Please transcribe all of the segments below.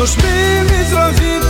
נושמים מזרחית הוא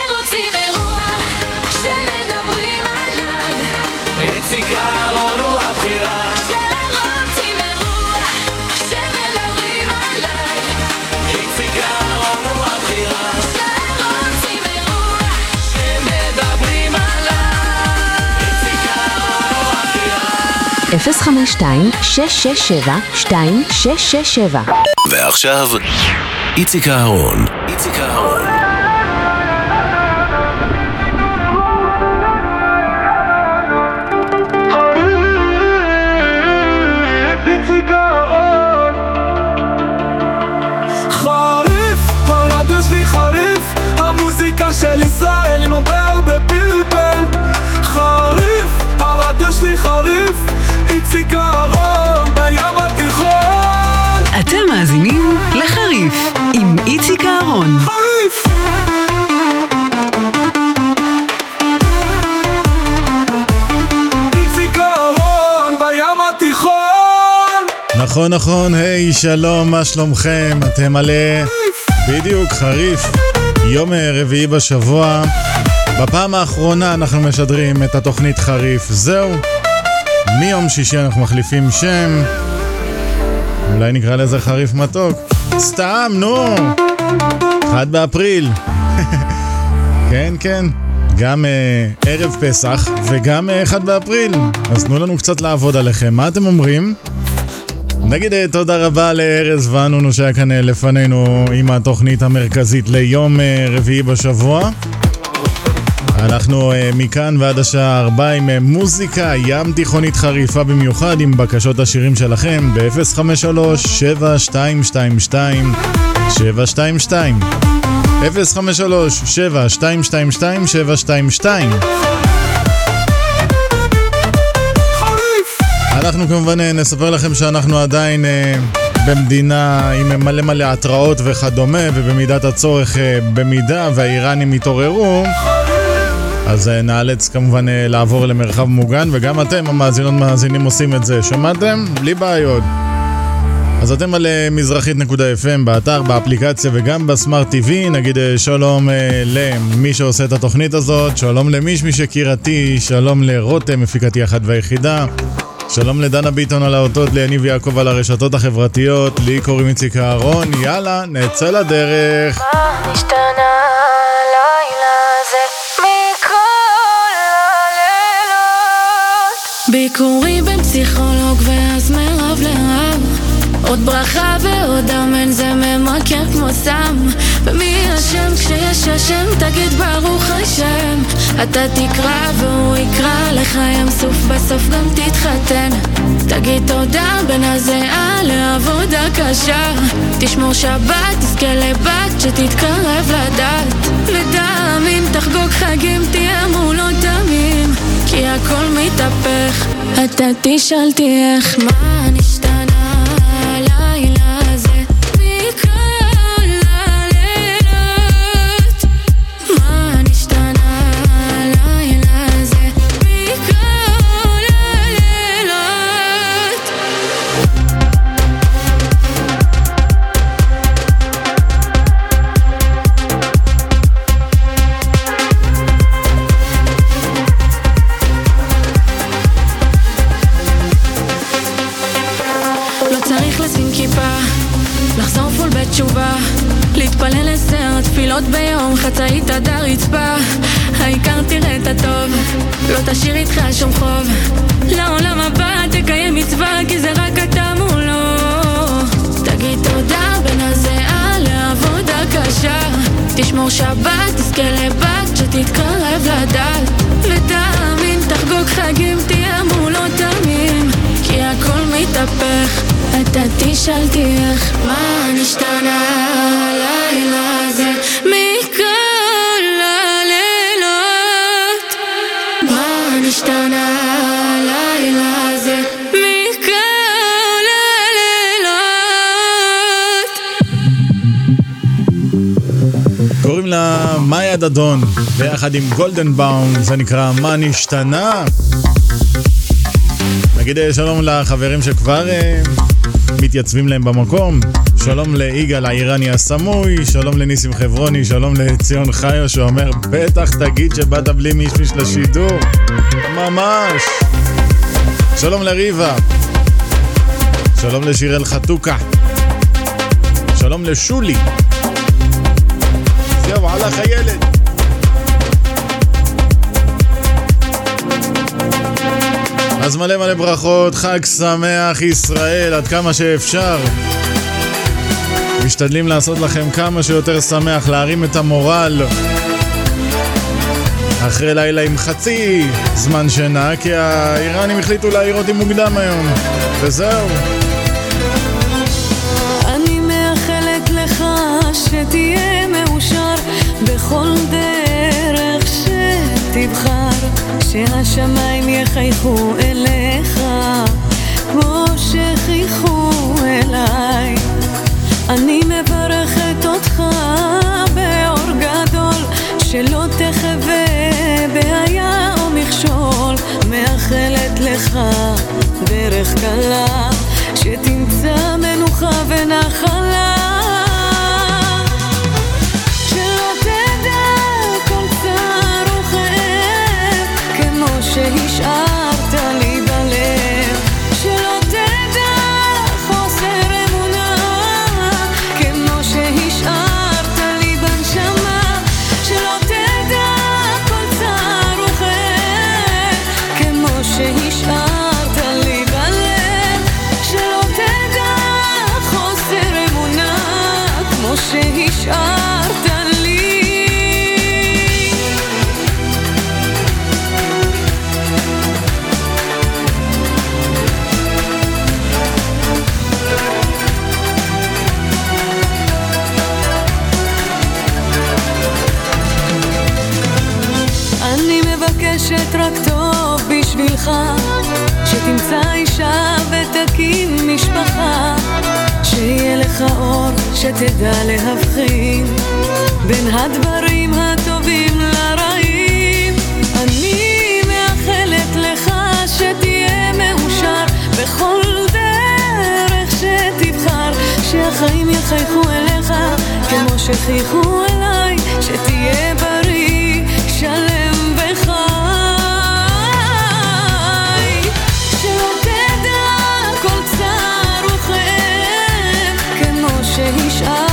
052-667-2667 ועכשיו, איציק אהרון. איציק אהרון. נכון, נכון, היי, שלום, מה שלומכם? אתם מלא... בדיוק, חריף. יום אה, רביעי בשבוע. בפעם האחרונה אנחנו משדרים את התוכנית חריף. זהו. מיום שישי אנחנו מחליפים שם. אולי נקרא לזה חריף מתוק. סתם, נו! 1 באפריל. כן, כן. גם אה, ערב פסח וגם אה, 1 באפריל. אז תנו לנו קצת לעבוד עליכם. מה אתם אומרים? נגיד אה, תודה רבה לארז ואנונו שהיה כאן אה, לפנינו עם התוכנית המרכזית ליום אה, רביעי בשבוע. אנחנו מכאן ועד השעה 4 עם מוזיקה ים תיכונית חריפה במיוחד עם בקשות השירים שלכם ב-053-7222-722 053-7222-722 אנחנו כמובן אה, נספר לכם שאנחנו עדיין אה, במדינה עם מלא מלא התראות וכדומה, ובמידת הצורך, אה, במידה והאיראנים יתעוררו, אז נאלץ כמובן לעבור למרחב מוגן, וגם אתם, המאזינות מאזינים, עושים את זה. שמעתם? בלי בעיות. אז אתם על מזרחית.fm באתר, באפליקציה וגם בסמארט TV. נגיד שלום למי שעושה את התוכנית הזאת, שלום למישמיש יקירתי, שלום לרותם, מפיקתי אחת והיחידה. שלום לדנה ביטון על האותות, ליניב יעקב על הרשתות החברתיות, לי קוראים איציק אהרון, יאללה, נצא לדרך. מה השתנה הלילה הזה מכל הלילות? ביקורי בפסיכולוג ואז מרב לרב עוד ברכה ועוד אמן זה ממכר כמו סם אשם כשיש השם תגיד ברוך השם. אתה תקרא והוא יקרא לך ים סוף בסוף גם תתחתן. תגיד תודה בין הזיעה לעבודה קשה. תשמור שבת תזכה לבת שתתקרב לדת. ותאמין תחגוג חגים תהיה מול עוד תמים כי הכל מתהפך. אתה תשאל תהיה איך מה נשתנה שלבד שתתקרב לדל ותאמין תחגוג חגים תהיה מול אותמים כי הכל מתהפך אתה תשאל תהיה מה נשתנה? הדדון, ביחד עם גולדן באום, זה נקרא מה נשתנה. נגיד אה, שלום לחברים שכבר uh, מתייצבים להם במקום. שלום ליגאל האיראני הסמוי, שלום לניסים חברוני, שלום לציון חיו שאומר בטח תגיד שבאת בלי מישמיש לשידור. ממש. שלום לריבה. שלום לשיראל חתוקה. שלום לשולי. זהו, הלך הילד. אז מלא מלא ברכות, חג שמח ישראל, עד כמה שאפשר. משתדלים לעשות לכם כמה שיותר שמח, להרים את המורל. אחרי לילה עם חצי זמן שינה, כי האיראנים החליטו להעיר אותי מוקדם היום. וזהו. אני מאחלת לך שתהיה מאושר בכל דרך שתבחר. שהשמיים יחייכו אליך כמו שחייכו אליי. אני מברכת אותך באור גדול שלא תחווה בעיה או מכשול. מאחלת לך דרך קלה שתמצא מנוחה ונחלה בשבילך שתמצא אישה ותקים משפחה שיהיה לך אור שתדע להבחין בין הדברים הטובים לרעים. אני מאחלת לך שתהיה מאושר בכל דרך שתבחר שהחיים יחייכו אליך כמו שחייכו אליי שתהיה בריא שהשאר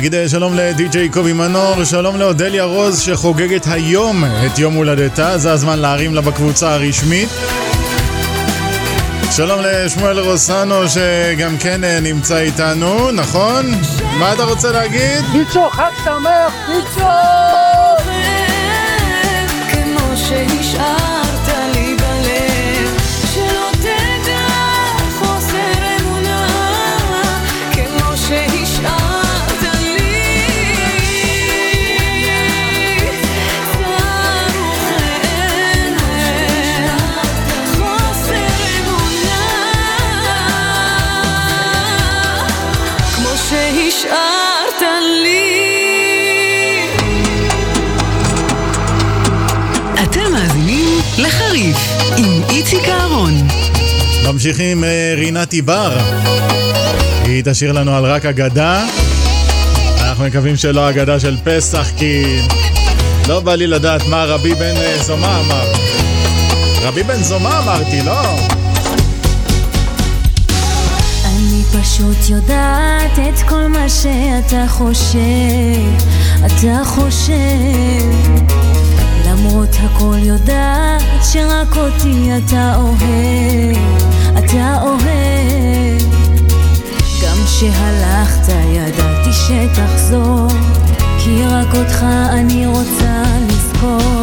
נגיד אה, שלום לדי.ג'יי קובי מנור, שלום לאודליה רוז שחוגגת היום את יום הולדתה, זה הזמן להרים לה בקבוצה הרשמית. שלום לשמואל רוסנו שגם כן אה, נמצא איתנו, נכון? מה אתה רוצה להגיד? ביצו, חג שמח, ביצו! ממשיכים אה, רינתי בר. היא תשאיר לנו על רק אגדה. אנחנו מקווים שלא אגדה של פסח, כי לא בא לי לדעת מה רבי בן אה, זומה אמר. רבי בן זומה אמרתי, לא? אני פשוט יודעת את כל מה שאתה חושב, אתה חושב. למרות הכל יודעת שרק אותי אתה אוהב, אתה אוהב. גם כשהלכת ידעתי שתחזור, כי רק אותך אני רוצה לזכור.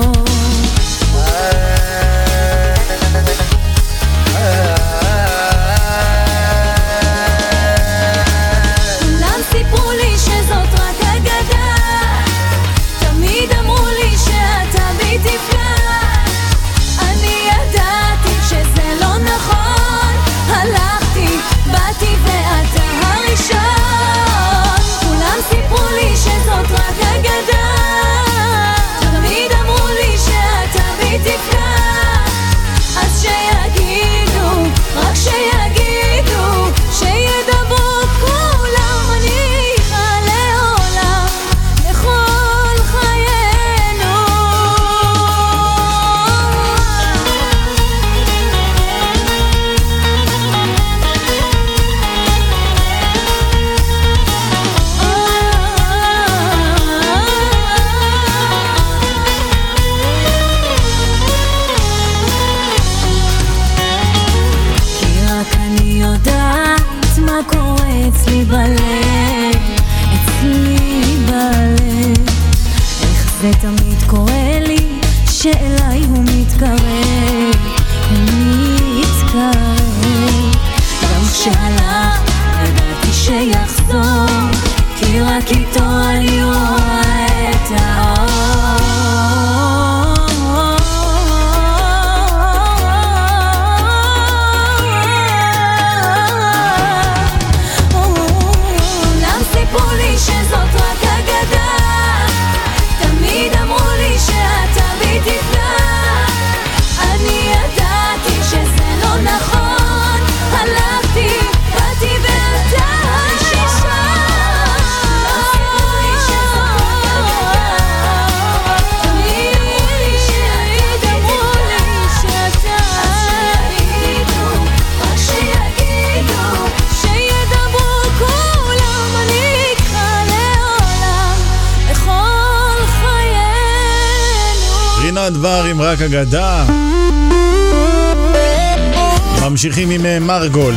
מרגול.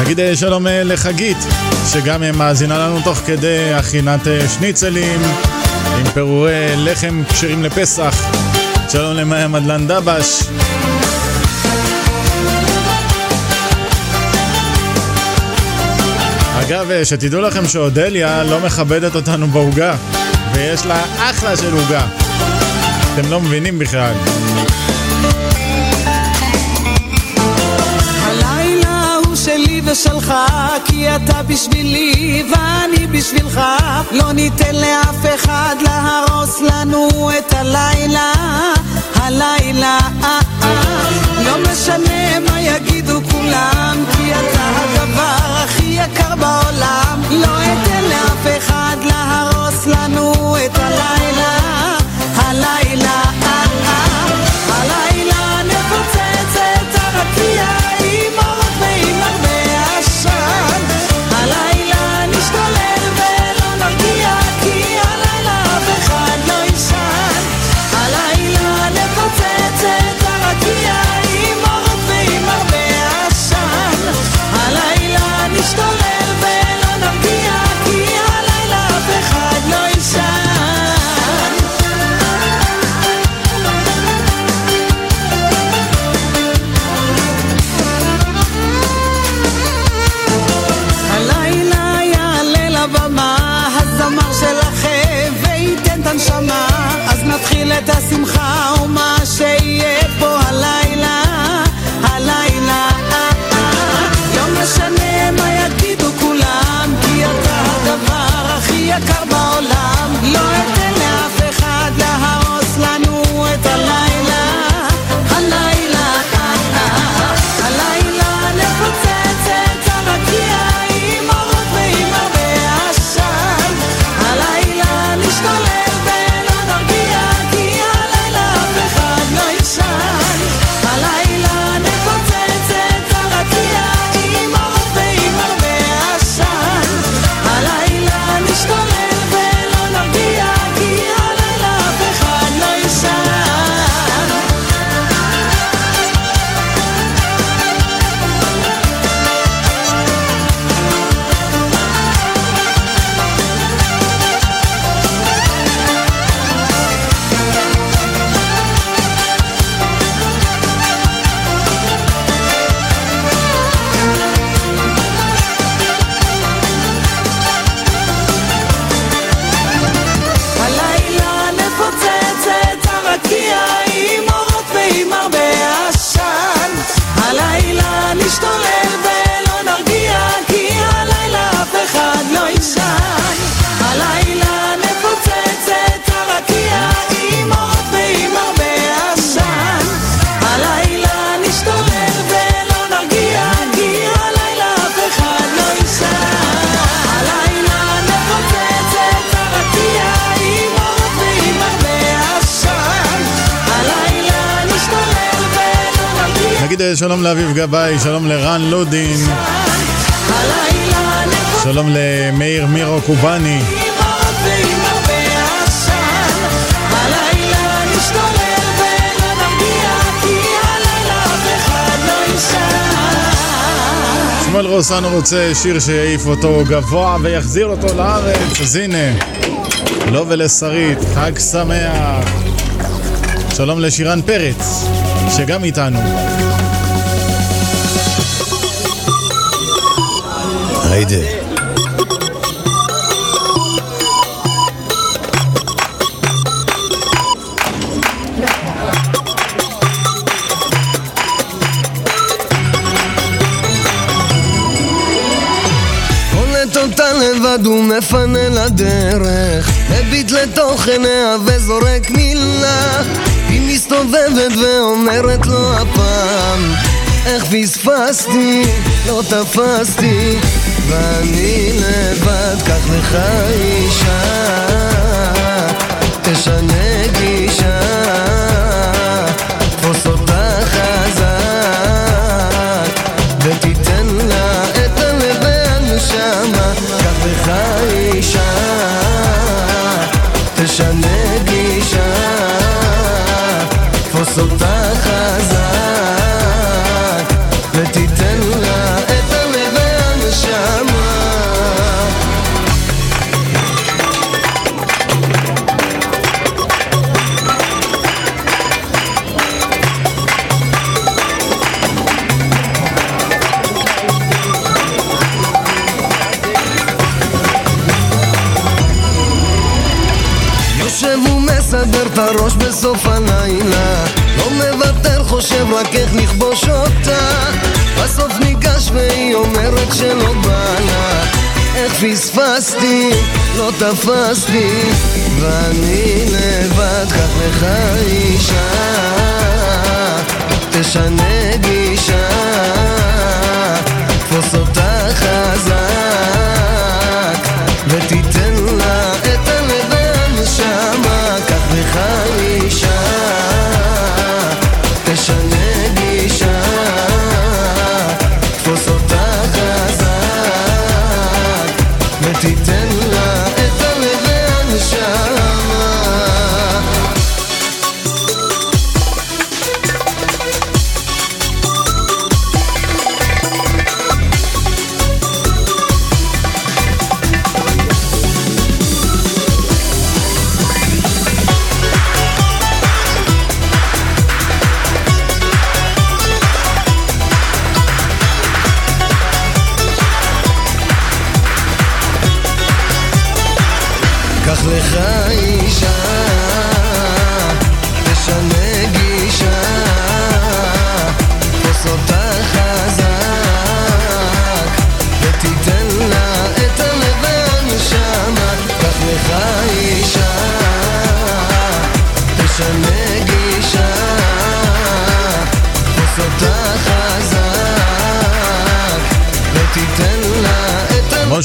נגיד אה, שלום אה, לחגית, שגם מאזינה לנו תוך כדי הכינת שניצלים עם פירורי לחם כשרים לפסח. שלום למאיה מדלן דבש. אגב, שתדעו לכם שאודליה לא מכבדת אותנו בעוגה, ויש לה אחלה של עוגה. אתם לא מבינים בכלל. ושלך, כי אתה בשבילי ואני בשבילך. לא ניתן לאף אחד להרוס לנו את הלילה, הלילה. לא משנה מה יגידו כולם, כי אתה הדבר הכי יקר בעולם. לא אתן לאף אחד להרוס לנו את הלילה. הלילה, הלילה שלום לאביב גבאי, שלום לרן לודין, שלום למאיר מירו קובאני. שמואל רוסנו רוצה שיר שיעיף אותו גבוה ויחזיר אותו לארץ, אז הנה, לו ולשרית, חג שמח. שלום לשירן פרץ, שגם איתנו. היידה. לבד ומפנה לדרך מביט לתוך עיניה וזורק מילה היא מסתובבת ואומרת לו הפעם איך פספסתי, לא תפסתי ואני לבד, קח לך אישה. תשנה גישה הראש בסוף הלילה. לא מוותר, חושב רק איך לכבוש אותה. בסוף ניגש והיא אומרת שלא בא לה איך פספסתי, לא תפסתי. ואני לבד, קח לך אישה. תשנה גישה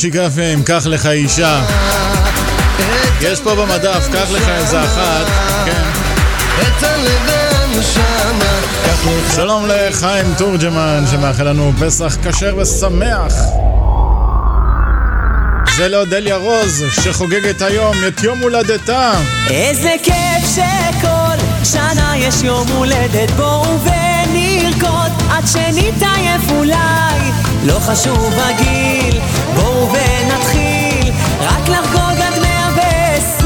את הלב מושי קפה, קח לך אישה. יש פה במדף, קח לך איזה אחת. כן. שלום לחיים תורג'מן, שמאחל לנו פסח כשר ושמח. זה לאודליה רוז, שחוגגת היום את יום הולדתה. איזה כיף שכל שנה יש יום הולדת בואו ונרקוד עד שנתעייף אולי לא חשוב הגיל בואו ונתחיל רק לחגוג עד מאה ועשרים.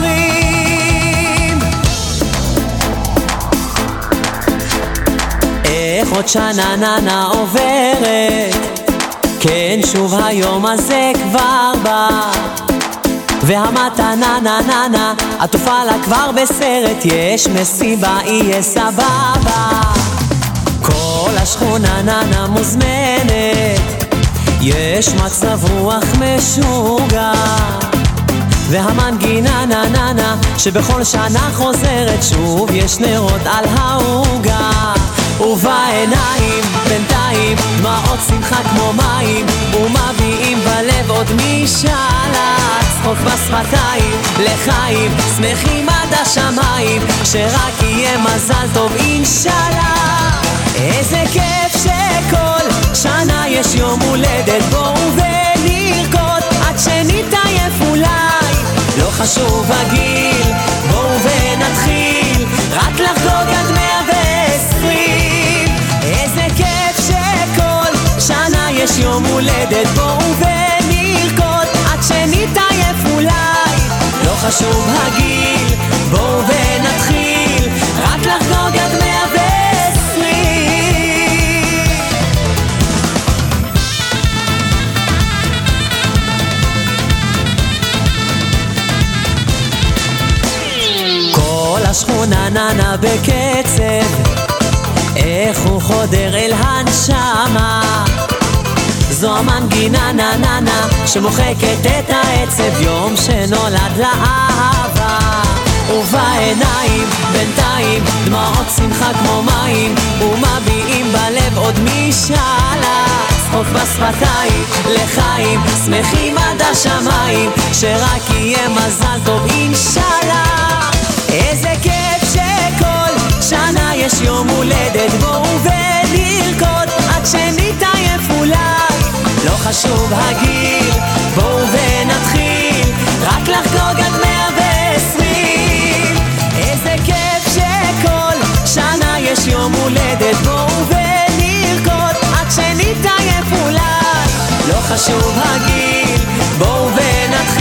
איך עוד שנה ננה עוברת? כן שוב היום הזה כבר בא. והמתנה נה נה נה עטופה לה כבר בסרט יש מסיבה יהיה סבבה. כל השכונה נה נה מוזמנת יש מצב רוח משוגע והמנגינה נה נה נה שבכל שנה חוזרת שוב יש נרות על העוגה. ובעיניים בינתיים דמעות שמחה כמו מים ומביאים בלב עוד משאלה צחוק בשפתיים לחיים שמחים עד השמיים שרק יהיה מזל טוב אינשאללה. איזה כיף שכל שנה יש יום הולדת בואו ונרקוד עד שנתעייף אולי לא חשוב הגיל בואו ונתחיל. רק לחגוג עד מאה ועשרים. איזה כיף שכל שנה יש יום הולדת בואו ונרקוד. עד שנתעייף אולי לא חשוב הגיל בואו ונתחיל. רק לחגוג עד מאה השכונה ננה בקצב. איך הוא חודר אל הנשמה. זו המנגינה נה נה נה שמוחקת את העצב יום שנולד לאהבה. ובעיניים בינתיים דמעות שמחה כמו מים ומביעים בלב עוד משאלה. צחוק בשפתיים לחיים שמחים עד השמיים שרק יהיה מזל טוב אינשאללה יש יום הולדת בואו ונרקוד עד שנתעייף אולי. לא חשוב הגיל בואו ונתחיל רק לחגוג עד מאה ועשרים. איזה כיף שכל שנה יש יום הולדת בואו ונרקוד עד שנתעייף אולי. לא חשוב הגיל בואו ונתחיל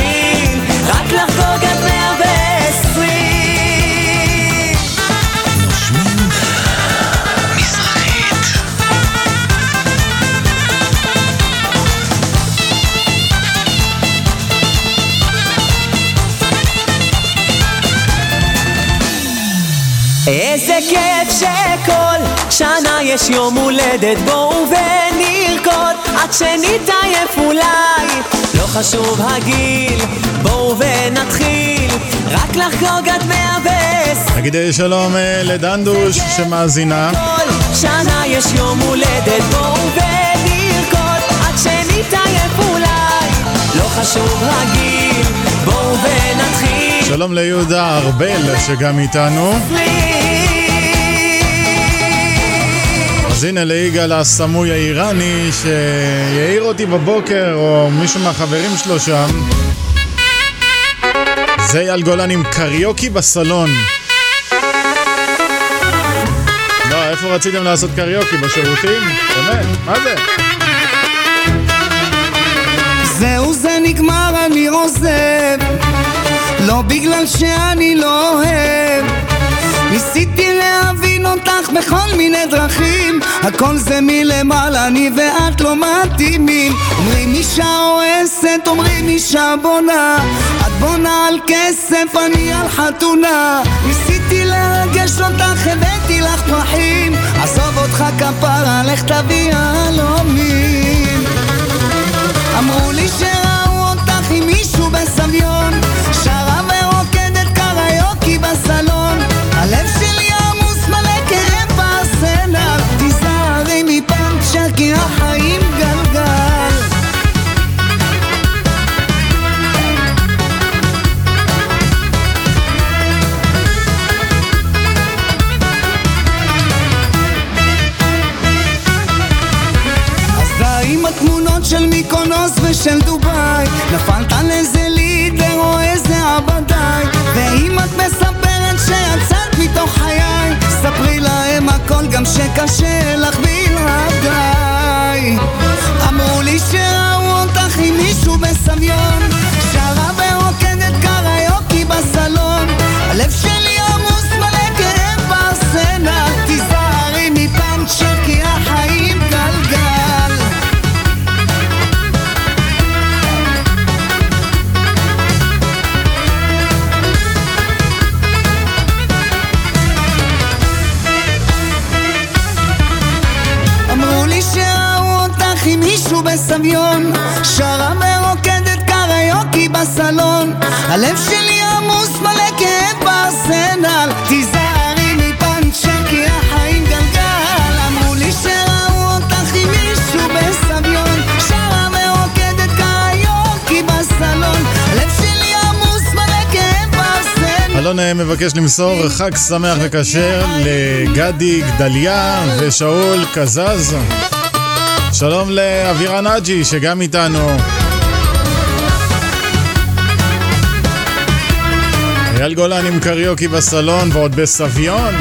יש יום הולדת בואו ונרקוד. עד שנתעייף אולי לא חשוב הגיל בואו ונתחיל. רק לחגוג עד מאה ועשר תגידי שלום אה, לדנדוש שמאזינה. כל שנה יש יום הולדת בואו ונרקוד. עד שנתעייף אולי לא חשוב הגיל בואו ונתחיל. שלום ליהודה ארבל שגם איתנו אז הנה ליגאל הסמוי האיראני שהעיר אותי בבוקר, או מישהו מהחברים שלו שם. זה אייל גולן עם קריוקי בסלון. לא, איפה רציתם לעשות קריוקי? בשירותים? באמת, מה זה? זהו זה נגמר אני עוזב לא בגלל שאני לא אוהב ניסיתי להבין אותך בכל מיני דרכים. הכל זה מלמעלה, אני ואת לא מתאימים. אומרים אישה הורסת, אומרים אישה בונה. את בונה על כסף, אני על חתונה. ניסיתי לרגש אותך, הבאתי לך פרחים. עזוב אותך כפרה, לך תביא הלומים אמרו לי שראו גם שקשה לך בלעדיי. אמרו לי שראו אותך עם מישהו בסביון שרה בסלון. הלב שלי עמוס מלא כאב בארסנל. תיזהרי מפנצ'ר כי החיים גלגל. אמרו לי שראו אותך עם מישהו בסביון. שרה ורוקדת קריוקי בסלון. הלב שלי עמוס מלא כאב בארסנל. אלון מבקש למסור חג שמח וכשר לגדי גדליה ושאול קזז. שלום לאבירה נאג'י שגם איתנו. אייל גולן עם קריוקי בסלון ועוד בסביון.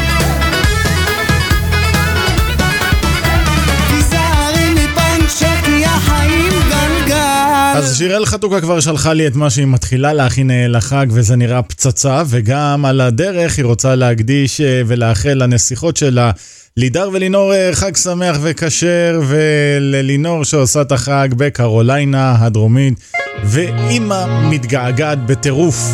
אז שיראל חתוקה כבר שלחה לי את מה שהיא מתחילה להכין אה, לחג וזה נראה פצצה וגם על הדרך היא רוצה להקדיש אה, ולאחל לנסיכות שלה לידר ולינור אה, חג שמח וכשר וללינור שעושה את החג בקרוליינה הדרומית ואימא מתגעגעת בטירוף.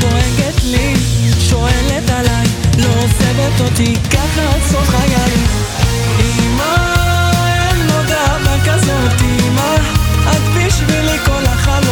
דואגת לי, שואלת עליי, לא עוזבת אותי, ככה עד סוף חיי. אמא, אין עוד אהבה כזאת, אמא, את בשבילי כל החלום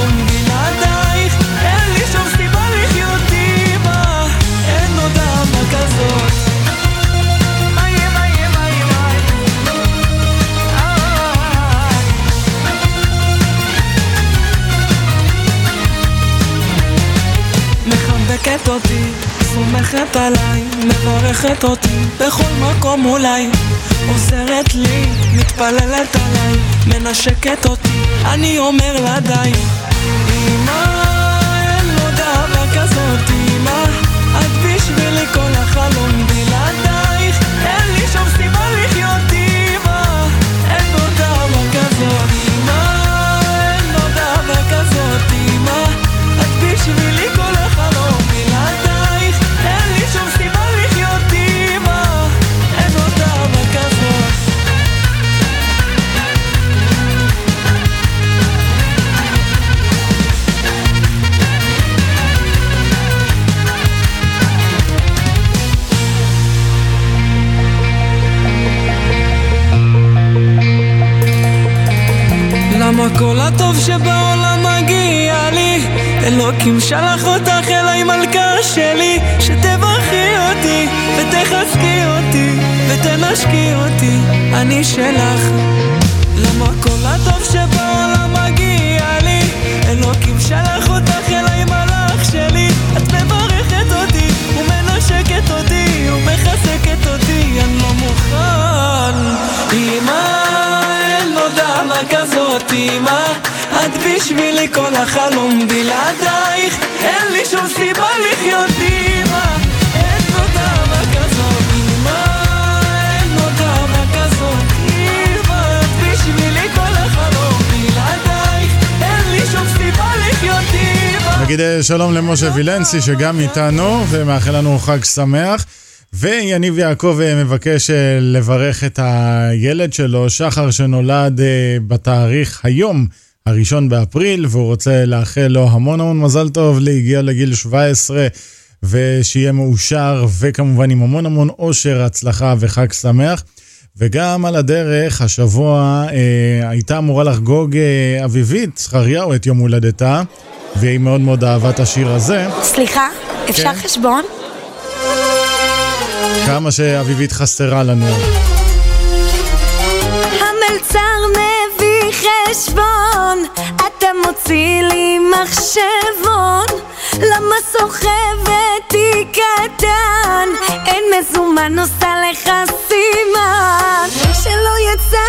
סומכת עליי, מברכת אותי בכל מקום אולי. עוזרת לי, מתפללת עליי, מנשקת אותי, אני אומר לה די. אמא, אין עוד אהבה כזאת, אמא את בשבילי כל החלום בלעדייך כל הטוב שבעולם מגיע לי? אלוקים שלח אותך אליי מלכה שלי שתברכי אותי ותחזקי אותי ותנשקי אותי אני שלך למה כל הטוב שבעולם מגיע לי? אלוקים שלח כזאת אמא. את בשבילי כל החלום בלעדייך. אין לי שום סיבה לחיות אמא. נגיד אה, שלום למשה וילנסי שגם איתנו ומאחל לנו חג שמח. ויניב יעקב אה, מבקש אה, לברך את הילד שלו, שחר, שנולד אה, בתאריך היום, הראשון באפריל, והוא רוצה לאחל לו המון המון מזל טוב, להגיע לגיל 17, ושיהיה מאושר, וכמובן עם המון המון אושר, הצלחה וחג שמח. וגם על הדרך, השבוע אה, הייתה אמורה לחגוג אה, אביבית זכריהו את יום הולדתה, והיא מאוד מאוד אהבה את השיר הזה. סליחה, אפשר כן. חשבון? כמה שאביבית חסרה לנו. המלצר מביא חשבון, אתה מוציא לי מחשבון. למה סוחבת היא קטן? אין מזומן עושה לך סימן. שלא יצא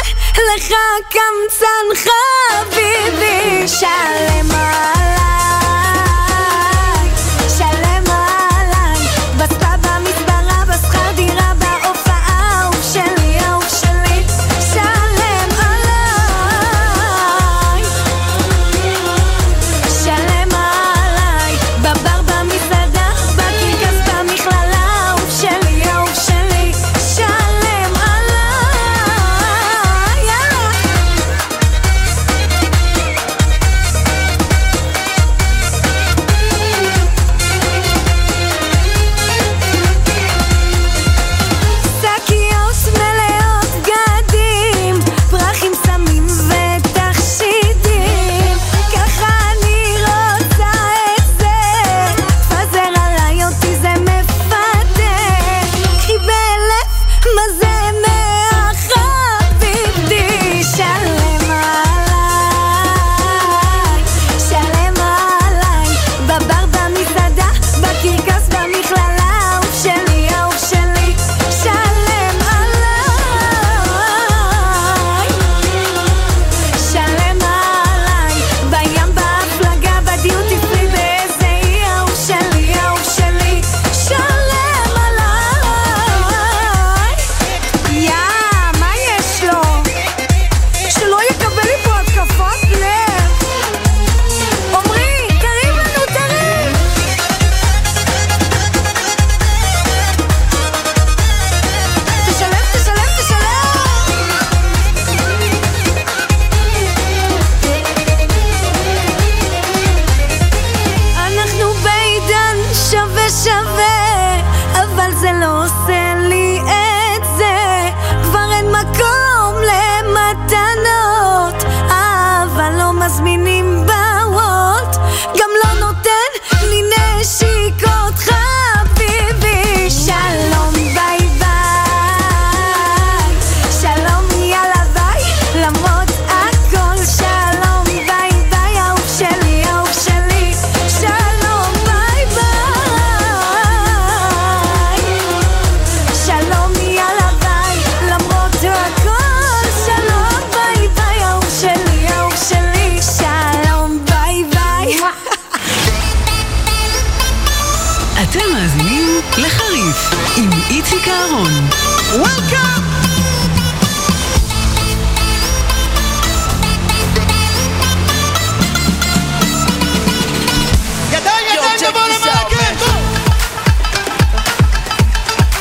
לך קמצן חביבי, שלם עליי,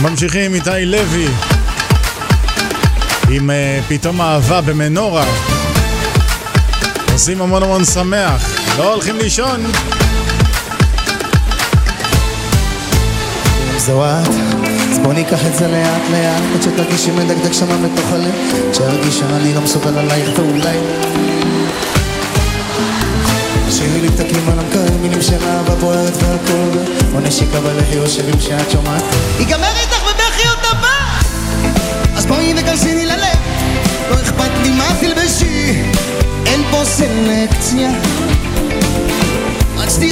ממשיכים איתי לוי. עם uh, פתאום אהבה במנורה. עושים המון המון שמח, לא הולכים לישון. זו את, אז בוא ניקח את זה לאט לאט. עד שתרגישי מדקדק שמה בתוך הלב. שארגיש שאני לא מסוגל עלייך ואולי. שירי לי פתקים על המקרר, מילים של אהבה בוערת והכל. נשיקה בלחי או שירים שאת שומעת. ייגמר איתך בואי וכנסי ללב לא אכפת לי מה תלבשי אין פה סלקציה.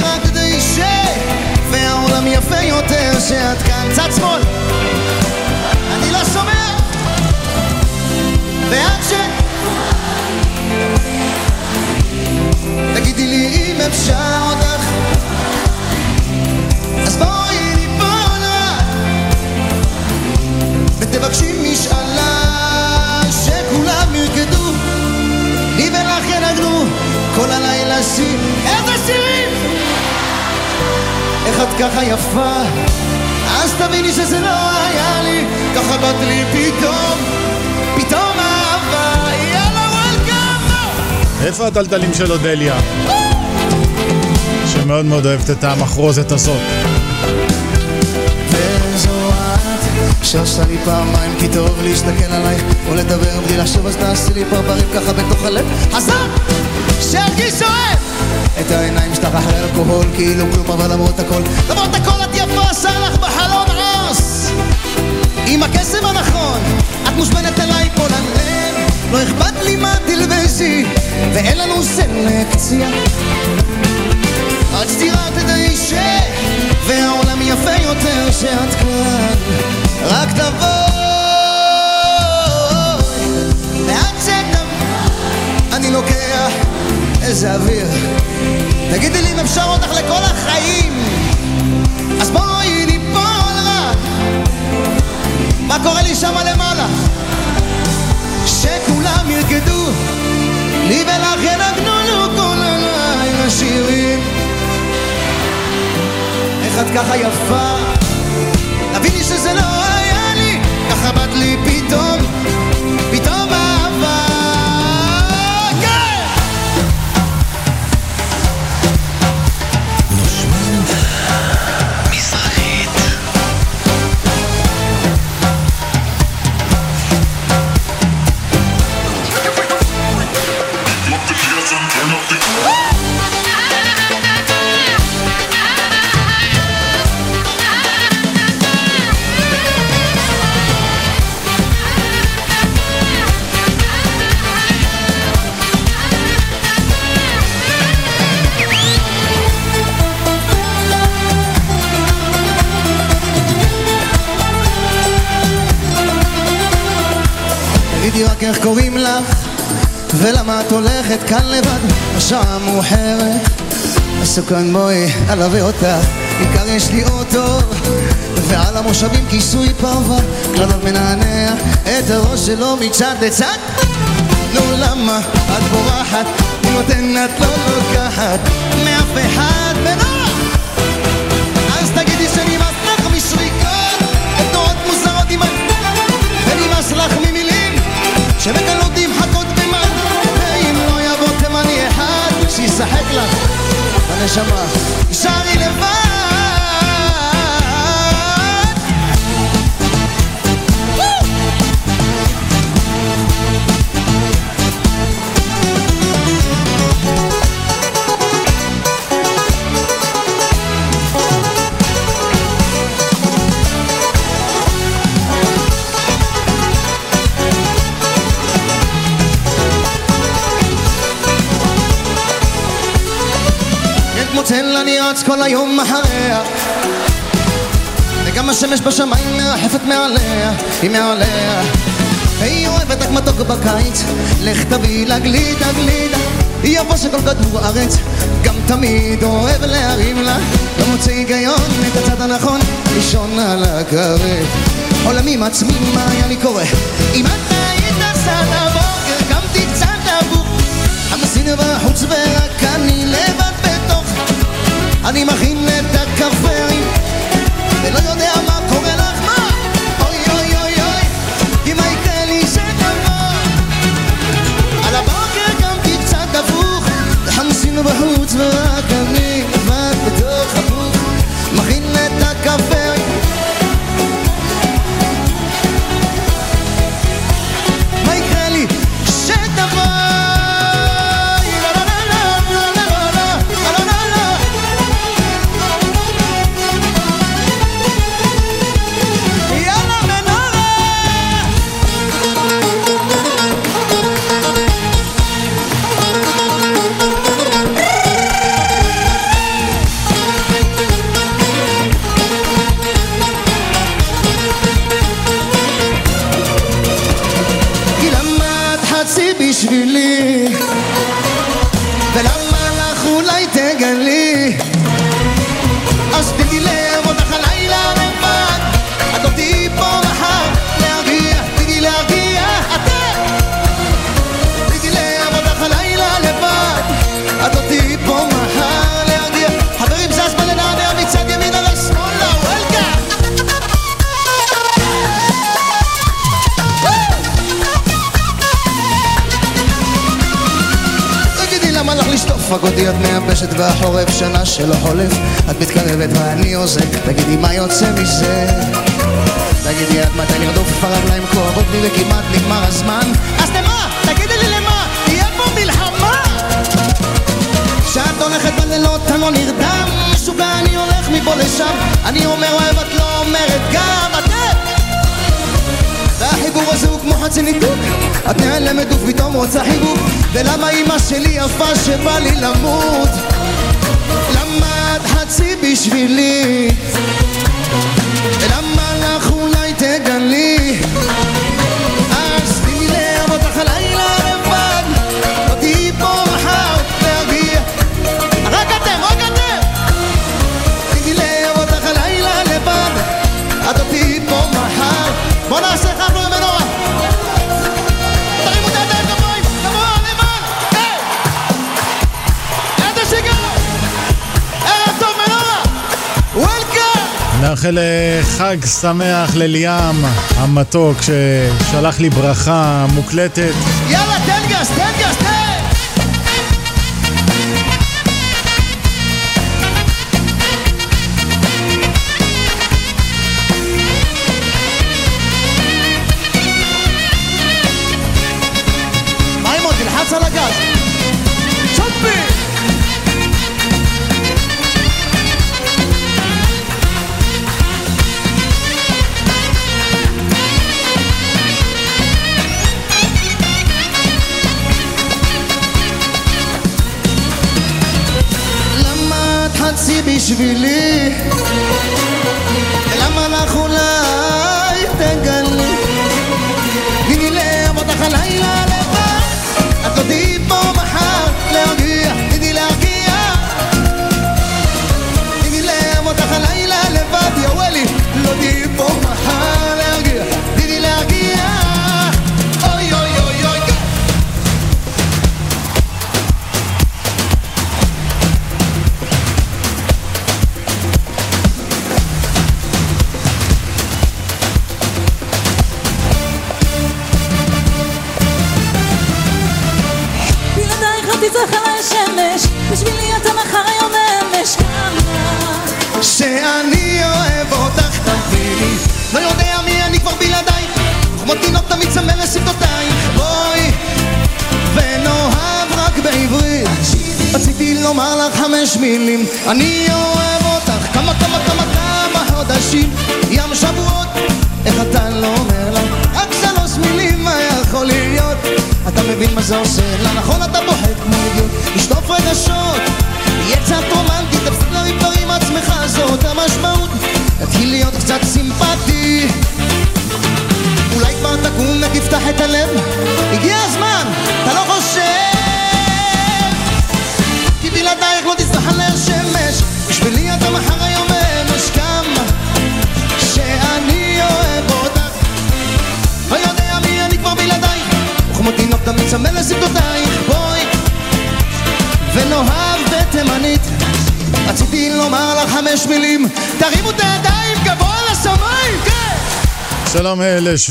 רק כדי ש... והעולם יפה יותר שאת כאן. צד שמאל. אני לא שומע. ואת ש... תגידי לי אם אפשר אותך. אז בואי ניפול ותבקשי משאלה כל הלילה שיר איזה שירים! איך את ככה יפה אז תביני שזה לא היה לי ככה באת לי פתאום פתאום אהבה יאללה וולקאם איפה הטלטלים של אודליה? שמאוד מאוד אוהבת את המחרוזת הזאת. שעושה לי פעמיים כי טוב להסתכל עלייך או לדבר בלי לחשוב אז תעשי לי פרברים ככה בתוך הלב חזק! שירגיש אוהב! את העיניים שלך אחרי אלכוהול כאילו כלום אבל למרות הכל. למרות הכל את יפה שר לך בחלון עס. עם הקסם הנכון את מוזמנת אליי פה ללב לא אכפת לי מה תלבשי ואין לנו סלקציה. רציתי רק כדי ש... והעולם יפה יותר שאת כאן רק תבואי. ואת שתבואי אני לוקח איזה אוויר. תגידי לי אם אפשר אותך לכל החיים. אז בואי ניפול רק. מה קורה לי שמה למעלה? שכולם ירקדו. לי ולך ינגנו לו כל הלילה שירים. איך את ככה יפה? תביני שזה לא היה לי. ככה באת לי פתאום איך קוראים לך? ולמה את הולכת כאן לבד? השעה מאוחרת. מסוכן בואי אלווה אותך בעיקר יש לי אוטו. ועל המושבים כיסוי פרווה. כלב מנענע. את הראש שלו מצד לצד. נו למה את בורחת? נותנת לא לוקחת. מאף אחד שבקלות נמחקות במן ואם לא יבוא תימני אחד שישחק לך בנשמה צל אני רץ כל היום אחריה. וגם השמש בשמיים מרחפת מעליה, היא מעליה. היא אוהבת רק מתוק בקיץ, לך תביא לה גלידה גלידה. היא יבוא שכל כדור הארץ, גם תמיד אוהב להרים לה. לא מוצא היגיון את הצד הנכון, לישון על הכרת עולמי עם עצמי מה היה לי קורה? אם את היית צד הבוקר, קמתי קצת אבוק המסין בחוץ ורק אני לבד אני מכין את הקפה ולא יודע מה קורה לך מה? אוי אוי אוי אוי אם הייתה לי שתבוא. על הבוקר קמתי קצת הפוך וחמסינו בחוץ ורק עוזק. תגידי מה יוצא מזה? תגידי עד מתי לרדוף הרגליים כואבות? לי וכמעט נגמר הזמן. אז למה? תגידי לי למה? תהיה פה מלחמה. כשאת הולכת בלילות אני לא נרדם. משוגע אני הולך מפה לשם. אני אומר אוהב את לא אומרת גם אתם והחיבור הזה הוא כמו חצי ניתוק. את נעלמת ופתאום רוצה חיבוק. ולמה אמא שלי יפה שבא לי למות חצי בשבילי. למה נאחל אה, חג שמח לליאם המתוק ששלח לי ברכה מוקלטת. יאללה, תן גס, תן גס,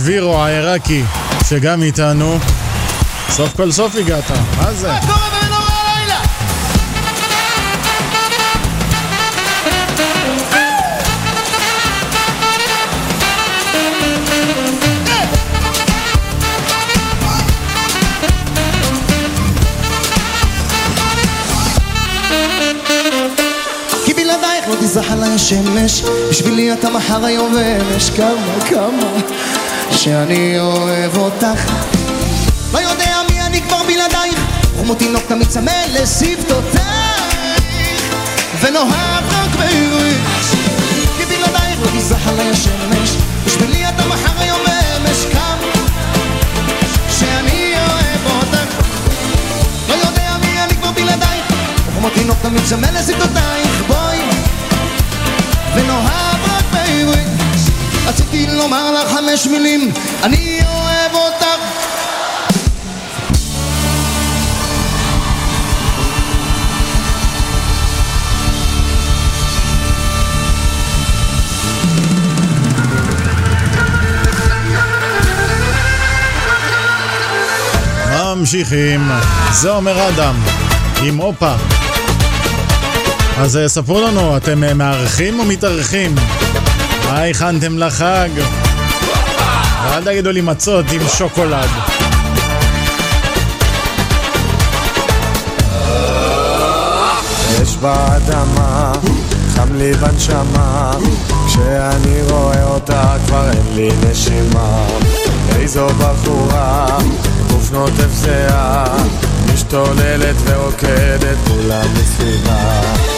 לשבירו העיראקי שגם איתנו. סוף כל סוף הגעת, מה זה? מה קורה במנורה הלילה? כי בלעדייך לא תזרח עליי השמש בשבילי אתה מחר היום ואמש כמה כמה שאני אוהב אותך. לא יודע מי אני כבר בלעדייך. כמו תינוק תמיד צמא לשפתותייך ונאהב רק בעברית כי בלעדייך לא תזרח עליי השמש. בשבילי אתה מחר היום אמש כמה שאני אוהב אותך. לא יודע מי אני כבר בלעדייך. כמו תינוק תמיד צמא לשפתותייך בואי. ונאהב רק בעברית רציתי לומר לך חמש מילים אני אוהב אותך ממשיכים, זה אומר אדם. עם אופה. אז אה, ספרו לנו, אתם אה, מארחים או מתארחים? מה הכנתם לחג? ואל תגידו לי מצות עם שוקולד. אש באדמה, חם לי בנשמה, כשאני רואה אותה כבר אין לי נשימה. איזו בחורה, גוף נוטף זיעה, משתוללת ורוקדת כולה מסביבה.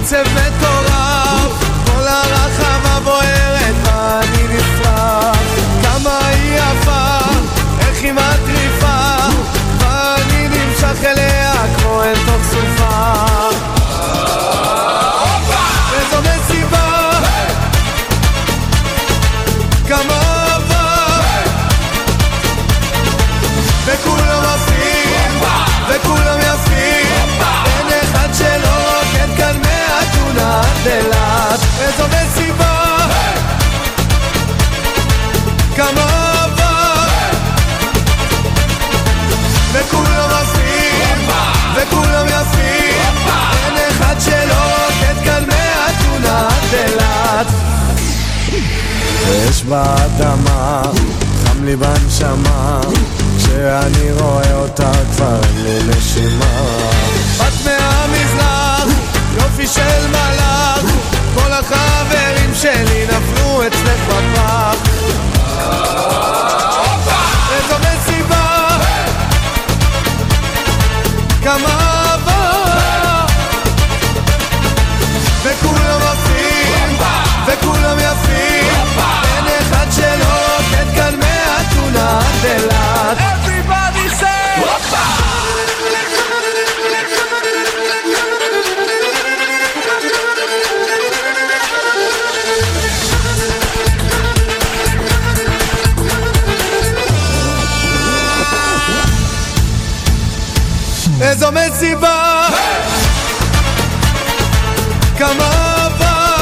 אני קצב מטורף, כל הרחבה בוערת ואני נשרף. כמה היא יפה, איך היא מטריפה, ואני נמשך אליה כמו אל תוך סופה. איזו מסיבה, כמה אהבה, וכולם עפים, וכולם עד אילת. איזו מסיבה, כמה אהבה, וכולם עפים, וכולם יפים, אין אחד שלא רוקד כאן מאתונה עד אילת. אש באדמה, חם לי בנשמה, כשאני רואה אותה כבר אין לי נשימה. יופי של מלאך, כל החברים שלי נפלו אצלך בפח. איזו מסיבה, כמה אהבה, וכולם עפים, וכולם יפים, אין אחד שלא רוקד כאן מאתונה עד אילת. מסיבה, כמה אהבה,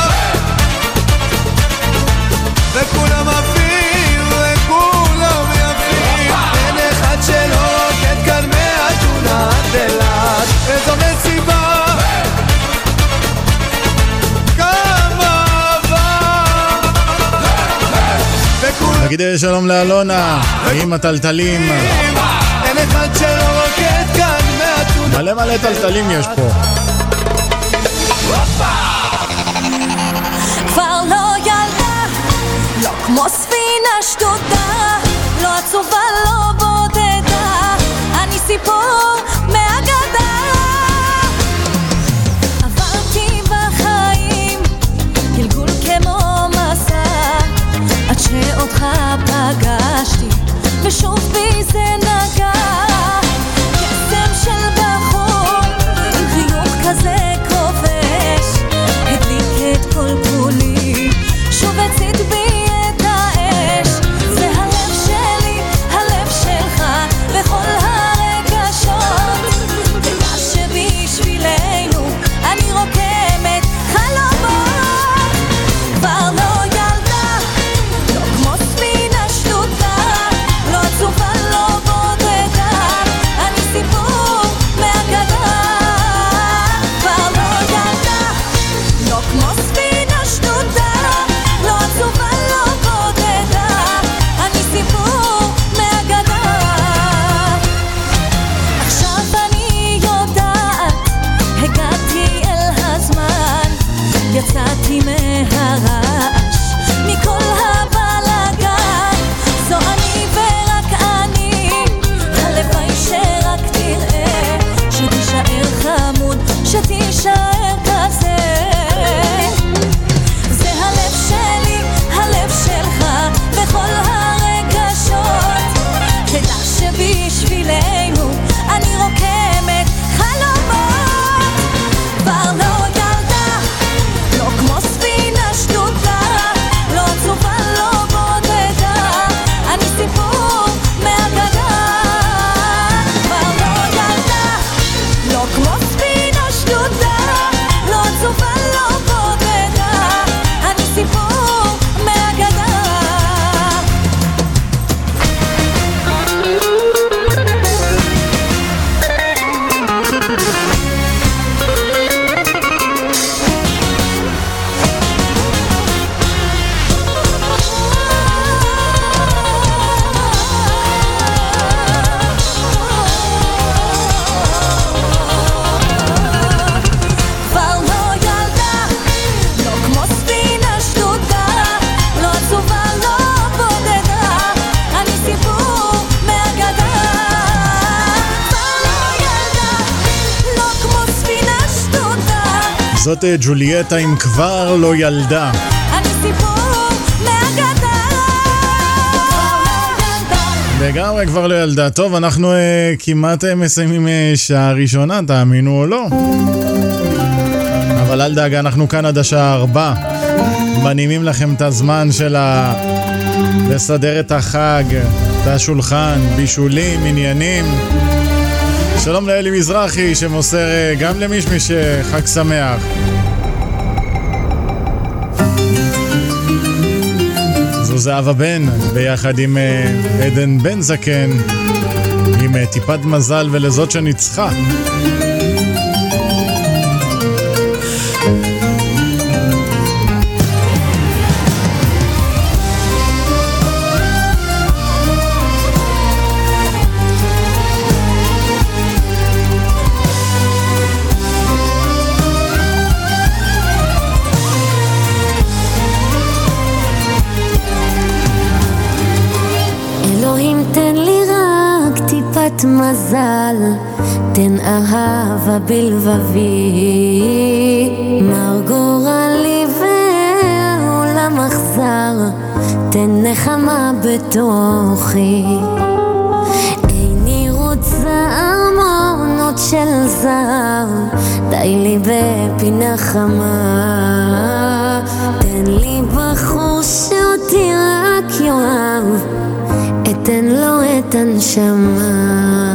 וכולם עפים, וכולם יפים, אין אחד שלא רוקד כאן מאתונה עד אילת. איזו וכולם נגיד אה, שלום לאלונה, עם הטלטלים. אין אחד שלא רוקד כאן מאתונה מלא מלא טלטלים יש פה. כבר לא ילדה, לא כמו ספינה זאת אה, ג'וליאטה עם כבר לא ילדה. אני סיפור מהגדה לגמרי כבר לא ילדה. טוב, אנחנו אה, כמעט אה, מסיימים אה, שעה ראשונה, תאמינו או לא. אבל אל דאגה, אנחנו כאן עד השעה ארבע. מנעימים לכם את הזמן של ה... לסדר את החג, את השולחן, בישולים, עניינים. שלום לאלי מזרחי שמוסר אה, גם למישמיש אה, חג שמח. זו זהבה בן, ביחד עם אה, עדן בן זקן, עם טיפת מזל ולזאת שניצחה. תן אהבה בלבבי, מר גורלי והעולם אכזר, תן נחמה בתוכי. איני רוצה ארמונות של זר, די לי בפינה חמה. תן לי בחור שאותי רק יאהב, אתן לו את הנשמה.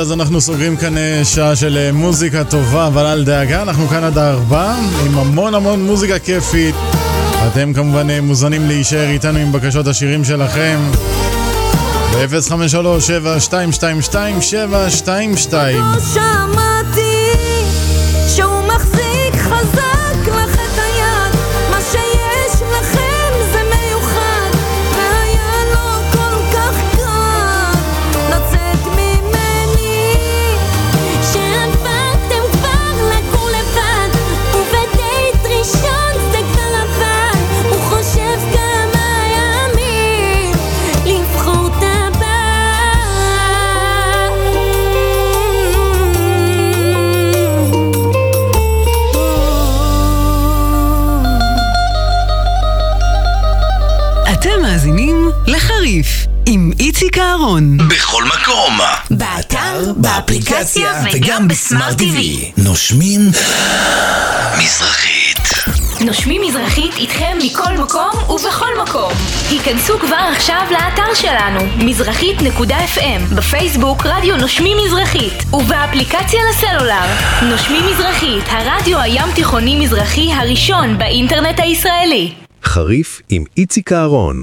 אז אנחנו סוגרים כאן אה, שעה של אה, מוזיקה טובה, אבל אל דאגה, אנחנו כאן עד הארבע, עם המון המון מוזיקה כיפית. אתם כמובן אה, מוזמנים להישאר איתנו עם בקשות השירים שלכם. ב-053-7222722 איציק אהרון. בכל מקום. באתר, באפליקציה וגם בסמארט TV. נושמים מזרחית. נושמים מזרחית איתכם מכל מקום ובכל מקום. היכנסו כבר עכשיו לאתר שלנו, מזרחית.fm, בפייסבוק רדיו נושמים מזרחית, ובאפליקציה לסלולר. נושמים מזרחית, הרדיו הים תיכוני מזרחי הראשון באינטרנט הישראלי. חריף עם איציק אהרון,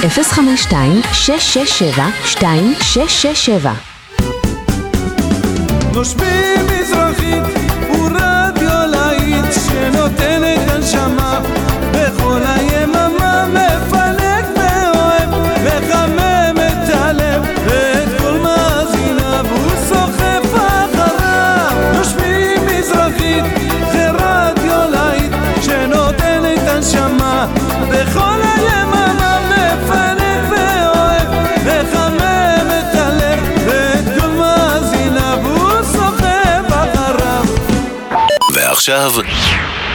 052-667-2667 נושמים מזרחית הוא רדיו להיט שנותן את הנשמה ועכשיו,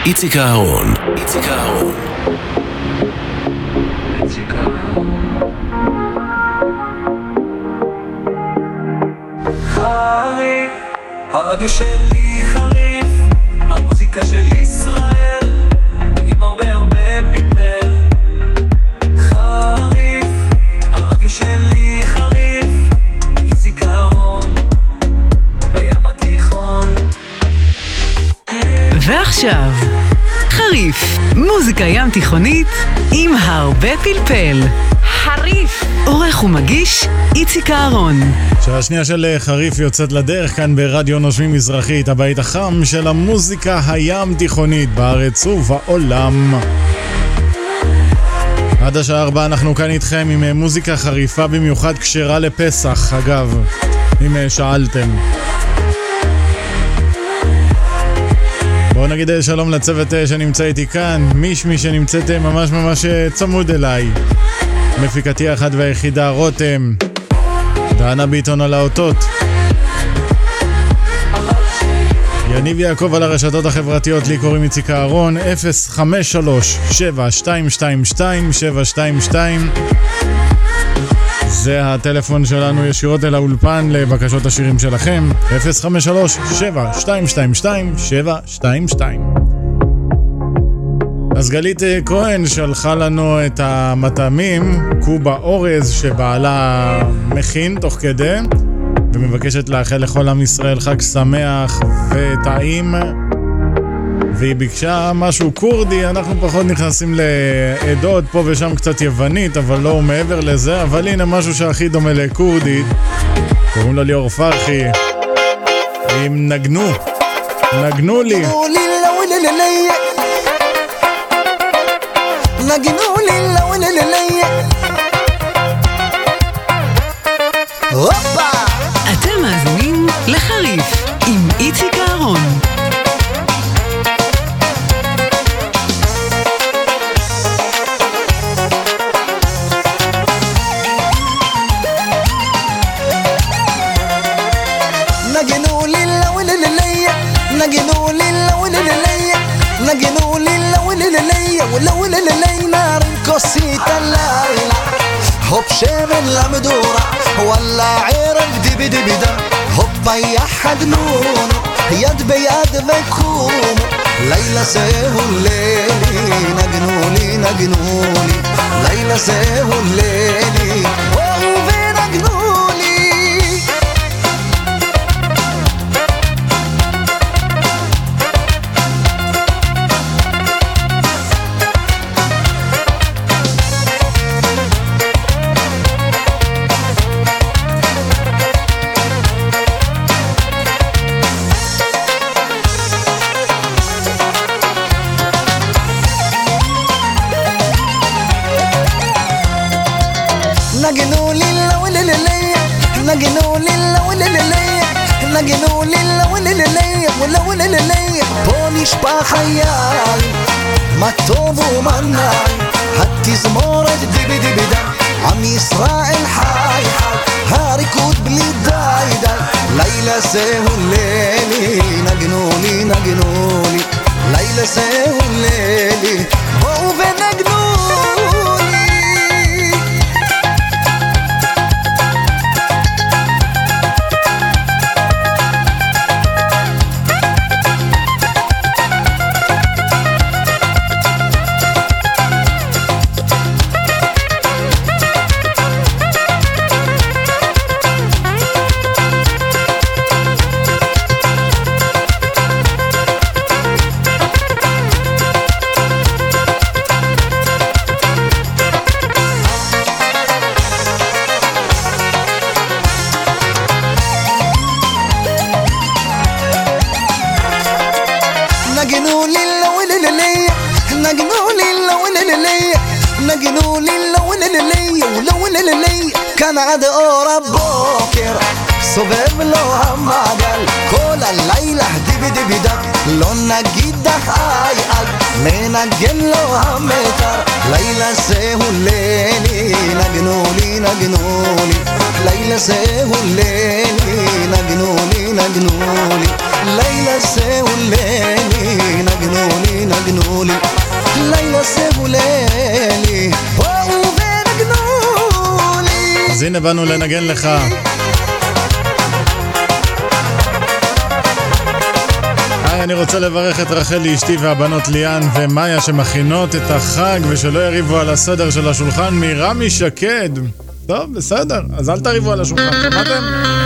איציק אהרון. איציק אהרון. חריף, הרדיו שלי מוזיקה ים תיכונית עם הרבה פלפל. חריף. עורך ומגיש איציק אהרון. שעה שנייה של אה, חריף יוצאת לדרך כאן ברדיו נושמים מזרחית, הבית החם של המוזיקה הים תיכונית בארץ ובעולם. עד השעה ארבע אנחנו כאן איתכם עם אה, מוזיקה חריפה במיוחד כשרה לפסח, אגב, אם אה, שאלתם. בואו נגיד אה, שלום לצוות אה, שנמצא איתי כאן, מישמי שנמצאת אה, ממש ממש צמוד אליי. מפיקתי האחת והיחידה רותם. דנה ביטון על האותות. יניב יעקב על הרשתות החברתיות, לי קוראים איציק אהרון, 053-7222-722 זה הטלפון שלנו ישירות אל האולפן לבקשות השירים שלכם, 053-7222-722 אז גלית אה, כהן שלחה לנו את המטעמים, קובה אורז שבעלה מכין תוך כדי, ומבקשת לאחל לכל עם ישראל חג שמח וטעים. והיא ביקשה משהו כורדי, אנחנו פחות נכנסים לעדות, פה ושם קצת יוונית, אבל לא מעבר לזה, אבל הנה משהו שהכי דומה לכורדית, קוראים לו ליאור פרחי, עם נגנו, נגנו לי. אתם نولي لولي للي ولولي للي نار كوسيتا لارينا هوب شامن لمدورة ولا عيرك دبي دبي دا هوب يحد نونو يد بيد مكون ليلى سيه الليلي نجنولي نجنولي ليلى سيه الليلي مجنون ليلة وليلة ليا وليلة وليلة. ليا بوليش بحياي مكتوب ومناي هاتي زمارة دبي دبي دا عم يسرائيل حاي حاي. هاركود بلي داي داي. ليلى سهول ليلي نجنولي نجنولي ليلى سهول ليلي بوفي نجنولي באנו לנגן לך. היי, אני רוצה לברך את רחלי אשתי והבנות ליאן ומאיה שמכינות את החג ושלא יריבו על הסדר של השולחן מרמי שקד. טוב, בסדר, אז אל תריבו על השולחן, שמעתם?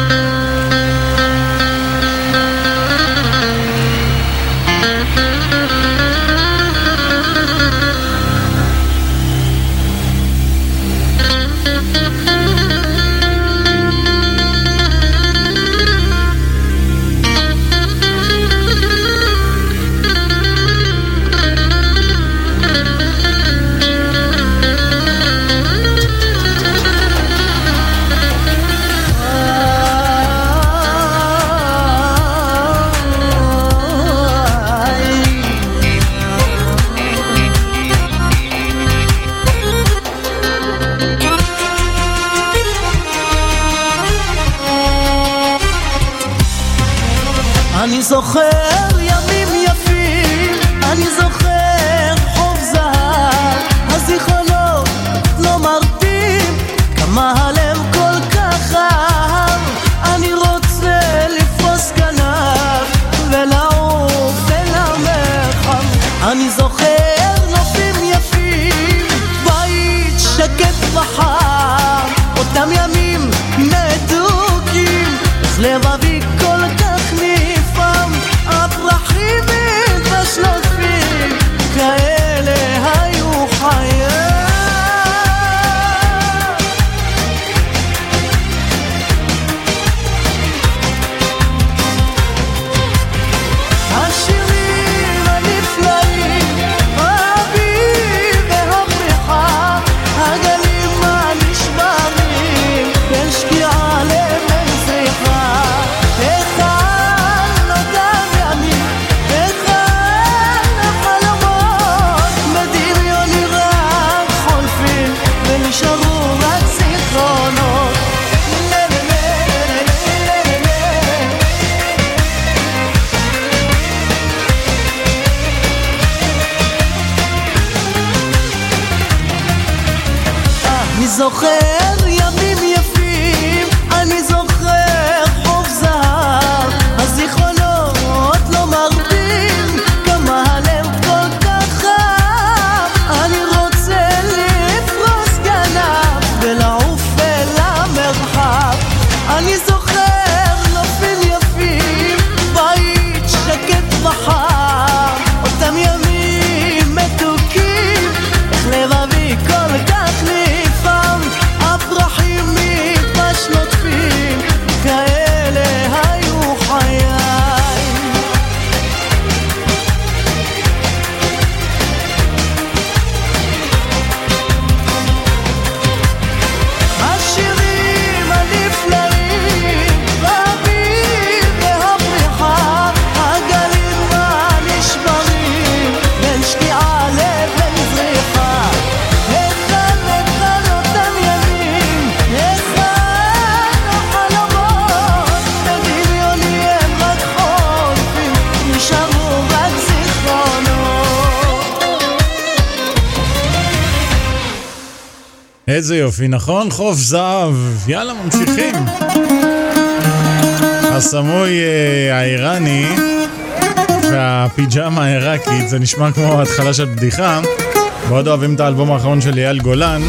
איזה יופי, נכון? חוף זהב. יאללה, ממשיכים. הסמוי אה, האיראני והפיג'מה העיראקית, זה נשמע כמו התחלה של בדיחה. מאוד אוהבים את האלבום האחרון של אייל גולן.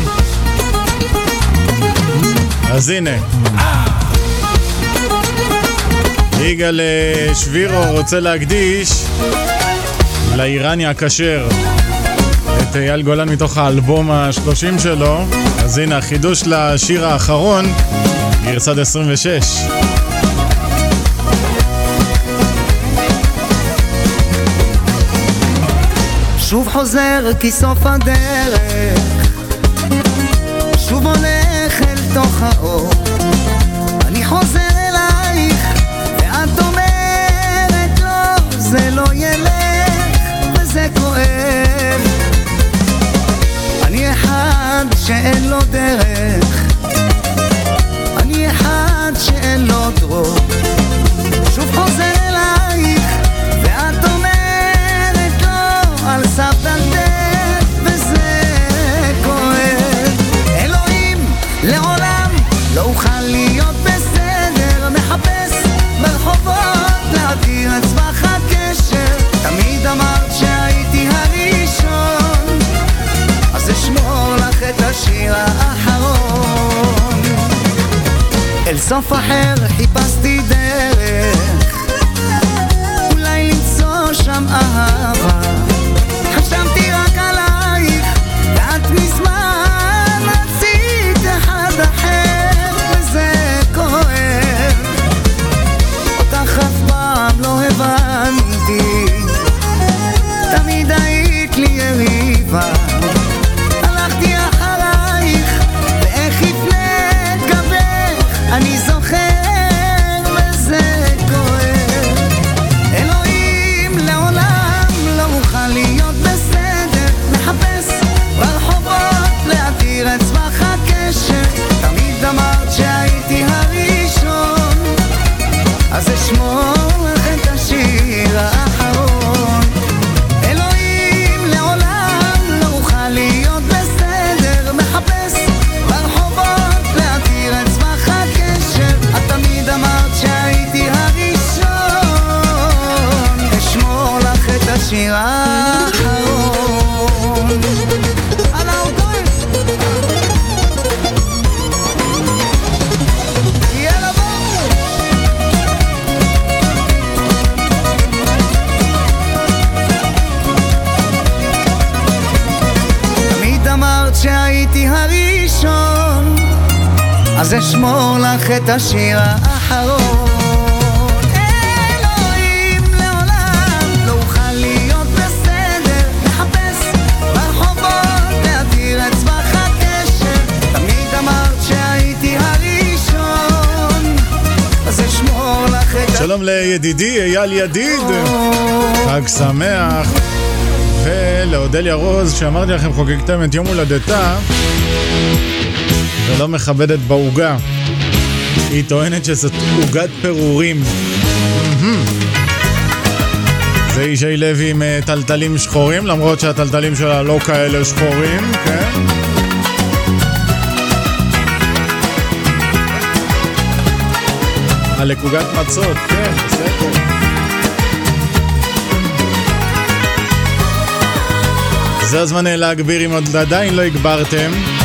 אז הנה. יגאל אה, שבירו רוצה להקדיש לאיראני הכשר אייל גולן מתוך האלבום ה-30 שלו. אז הנה, החידוש לשיר האחרון, גרסת 26. שוב חוזר כי סוף הדרך שוב הולך אל תוך האור אני חוזר אלייך ואת אומרת לא זה לא ילך וזה כואב אחד שאין לו דרך. אני אחד שאין לו דרור. שוב חוזר השיר האחרון. אל סוף אחר חיפשתי דרך אולי למצוא שם אהבה. חשבתי רק עלייך ואת מזמן רצית אחד אחר אשמור לך את שלום לידידי אייל ידיד, חג שמח. ולאודליה רוז, שאמרתי לכם, חוגגתם את יום הולדתה, ולא מכבדת בעוגה. היא טוענת שזאת עוגת פירורים. זה אישי לוי עם אה, טלטלים שחורים, למרות שהטלטלים שלה לא כאלה שחורים, כן? על מצות, כן, בסדר. זה הזמן אה, להגביר אם עוד עדיין לא הגברתם.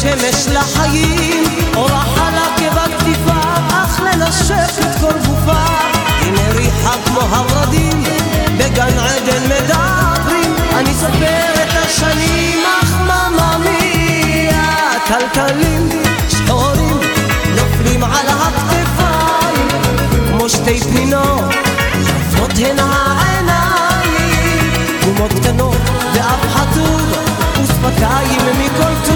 שמש לחיים, אורה חלה כבקטיפה, אך לנשק את כל גופה. היא מריחה כמו הורדים, בגן עדן מדברים, אני סופר את השנים, אך מממיה, טלטלים, שחורים, נופלים על הכתפיים, כמו שתי פנינות, יפות הן העיניים, גומות קטנות ואף חתול, ושפתיים מכל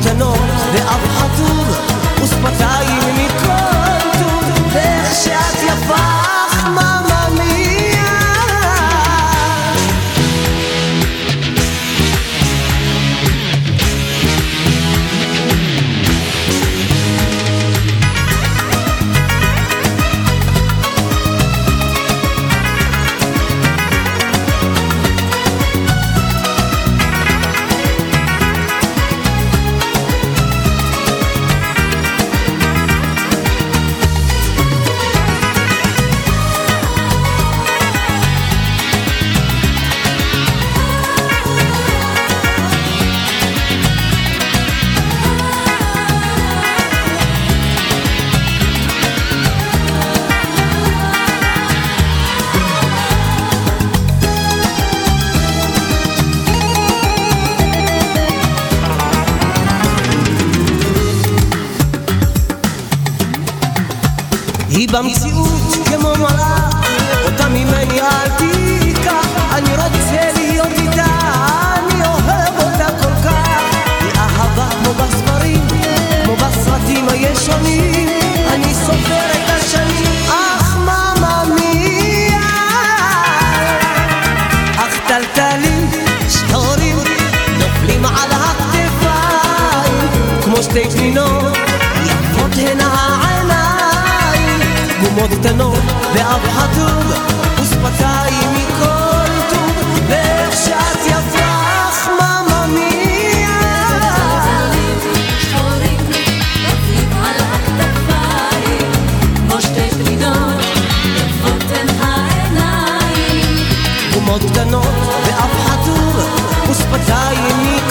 ya no חופרת ואף חטוב ושפתיים שמחות קטנות ואף חתול ושפתיים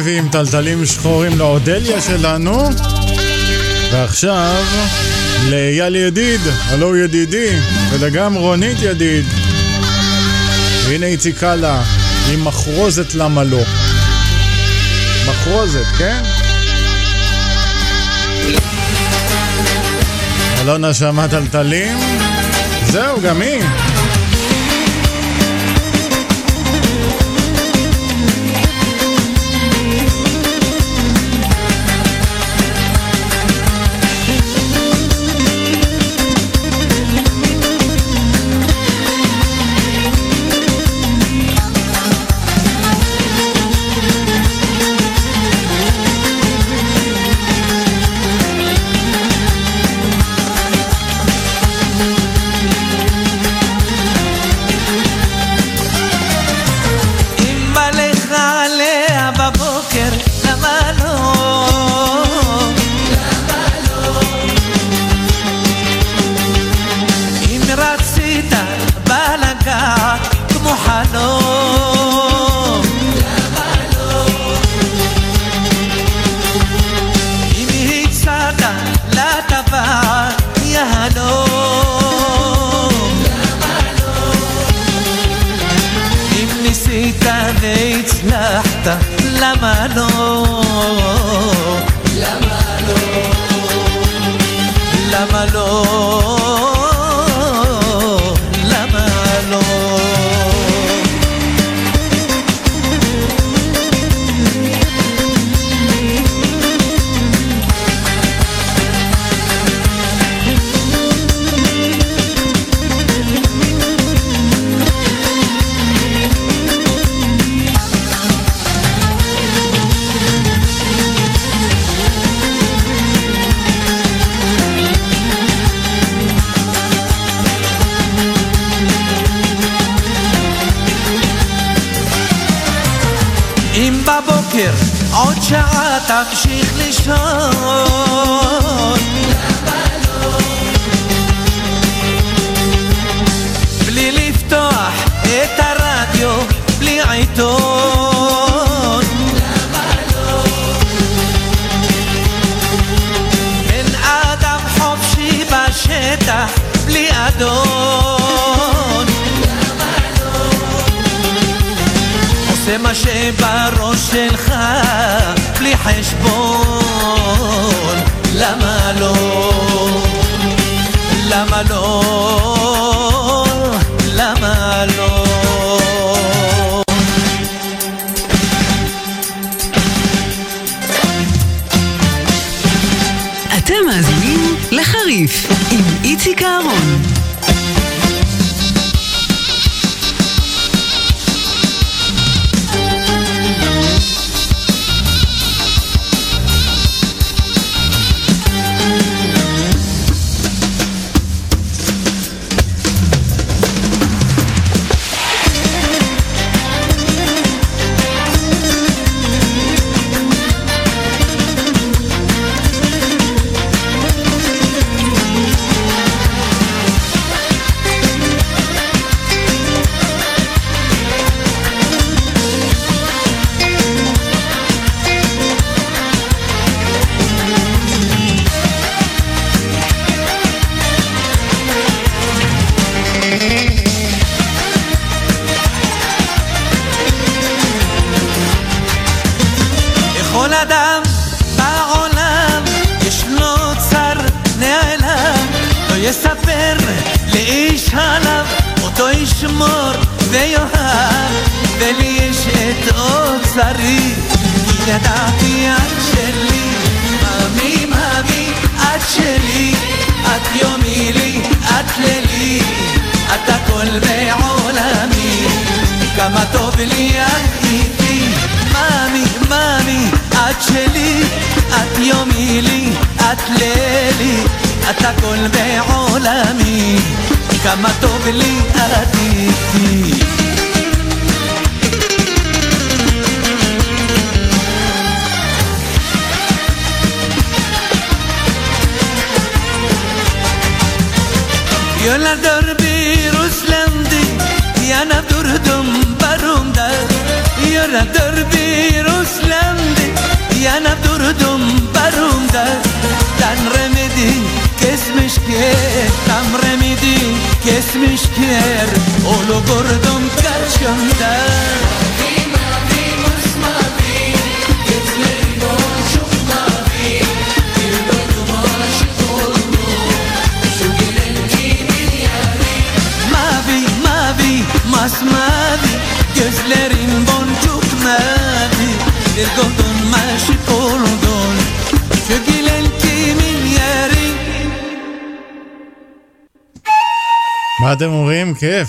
לוי עם טלטלים שחורים לאודליה שלנו. ועכשיו לאייל ידיד, הלו ידידי, וגם רונית ידיד. והנה איציק קאלה עם מחרוזת למה לא. מחרוזת, כן? אלונה שמעה טלטלים, זהו, גם היא. لا حتى لما نور talking shit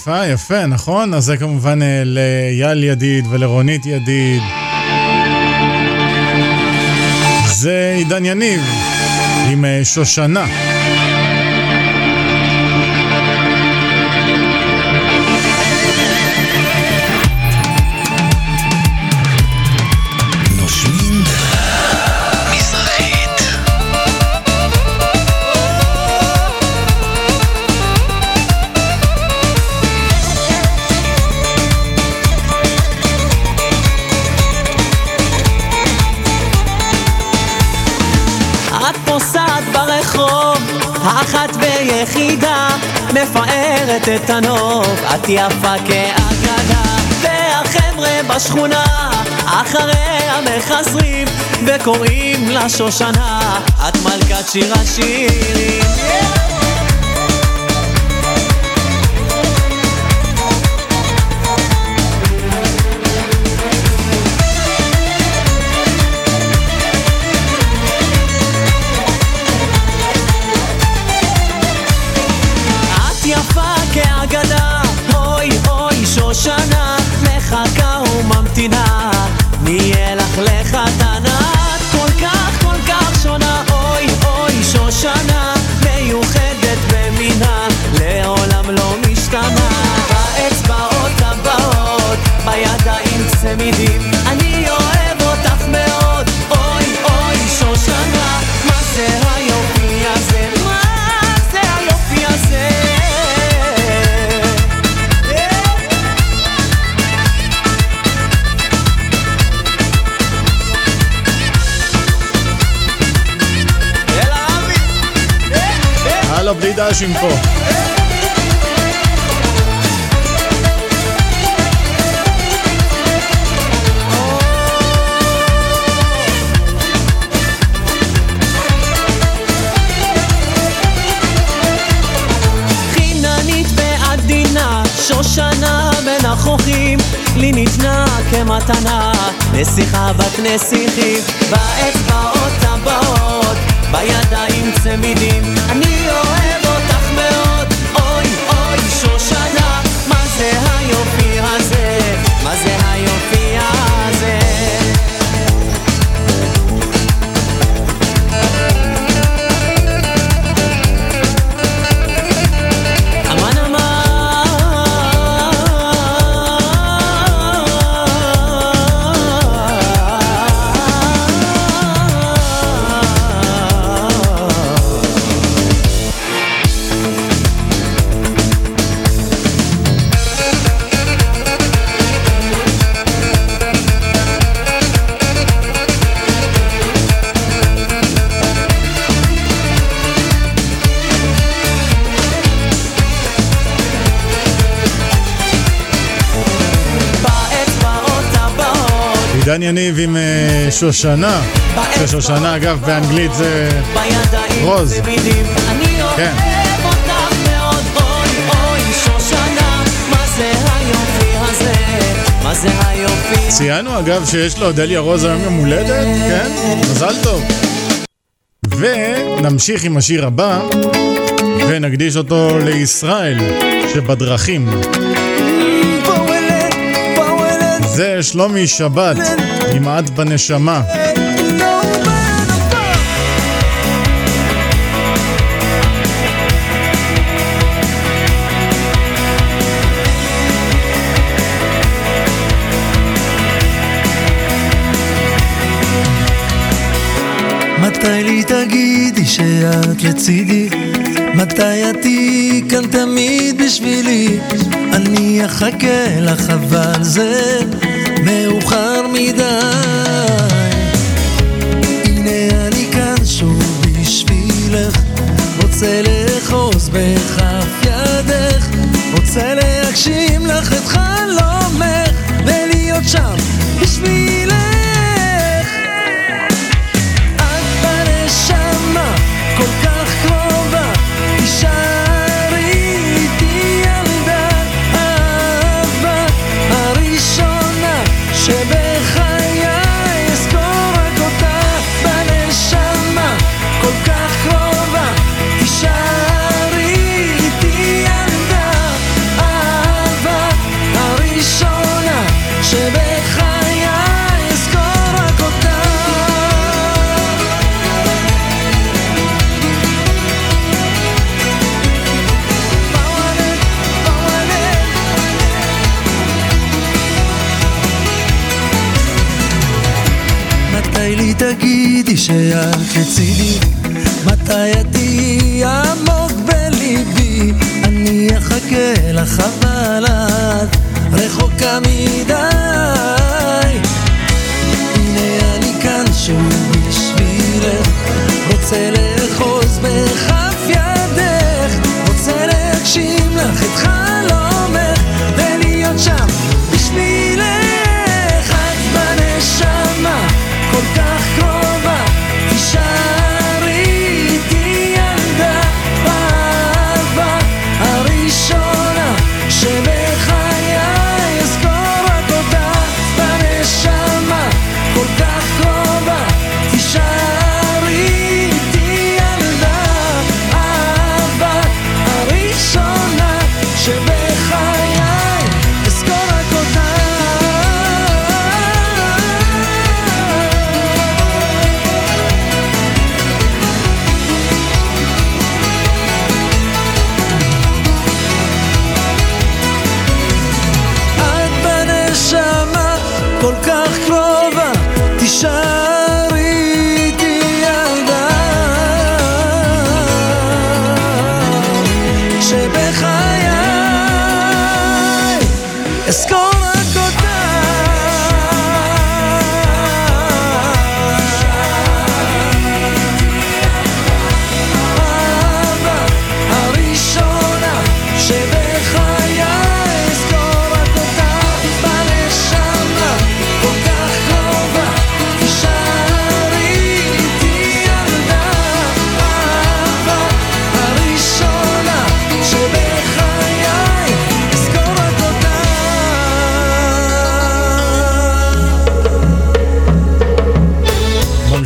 אה? יפה, נכון? אז זה כמובן אה, לאייל ידיד ולרונית ידיד. זה עידן יניב עם אה, שושנה. מפארת את הנוף, את יפה כאגדה. והחבר'ה בשכונה, אחריה מחזרים, וקוראים לה שושנה, את מלכת שיר השירים. את דשים פה. שושנה בין לי ניתנה כמתנה, נסיכה בת נסיכים, באצבעות הבאות, בידיים צמידים, אני עידן יניב עם אה, שושנה. ששושנה, אגב, באנגלית זה רוז. כן. ציינו אגב שיש לאודליה רוז היום יום הולדת, כן? מזל טוב. ונמשיך עם השיר הבא, ונקדיש אותו לישראל שבדרכים. זה שלומי שבת, את בנשמה. מתי לי תגידי שאת לצידי? מתי את תהיי כאן תמיד בשבילי? אני אחכה לך אבל זה מאוחר מדי. הנה אני כאן שוב בשבילך. רוצה לאחוז בכף ידך. רוצה להגשים לך את חלומך. ולהיות שם בשבילך. שאת לצידי? מתי את תהיי עמוק בליבי? אני אחכה לך אבל את רחוקה מדי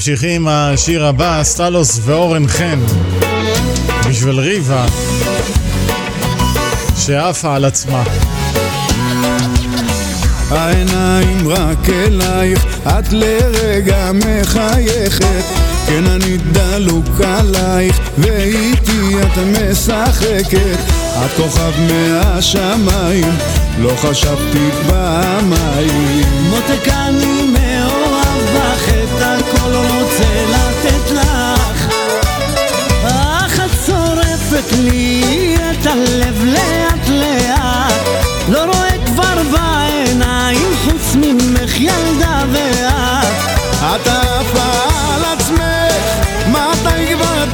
ממשיכים השיר הבא, סטלוס ואורן חן. בשביל ריבה, שעפה על עצמה. העיניים רק אלייך, את לרגע מחייכת. כן, אני דלוק עלייך, ואיתי את משחקת. את כוכב מהשמיים, לא חשבתי פעמיים. מותק אני את הכל רוצה לתת לך. אך את שורפת לי את הלב לאט לאט. לא רואה כבר בעיניים חוץ ממך ילדה ואת. את עפה על עצמך, מתי כבר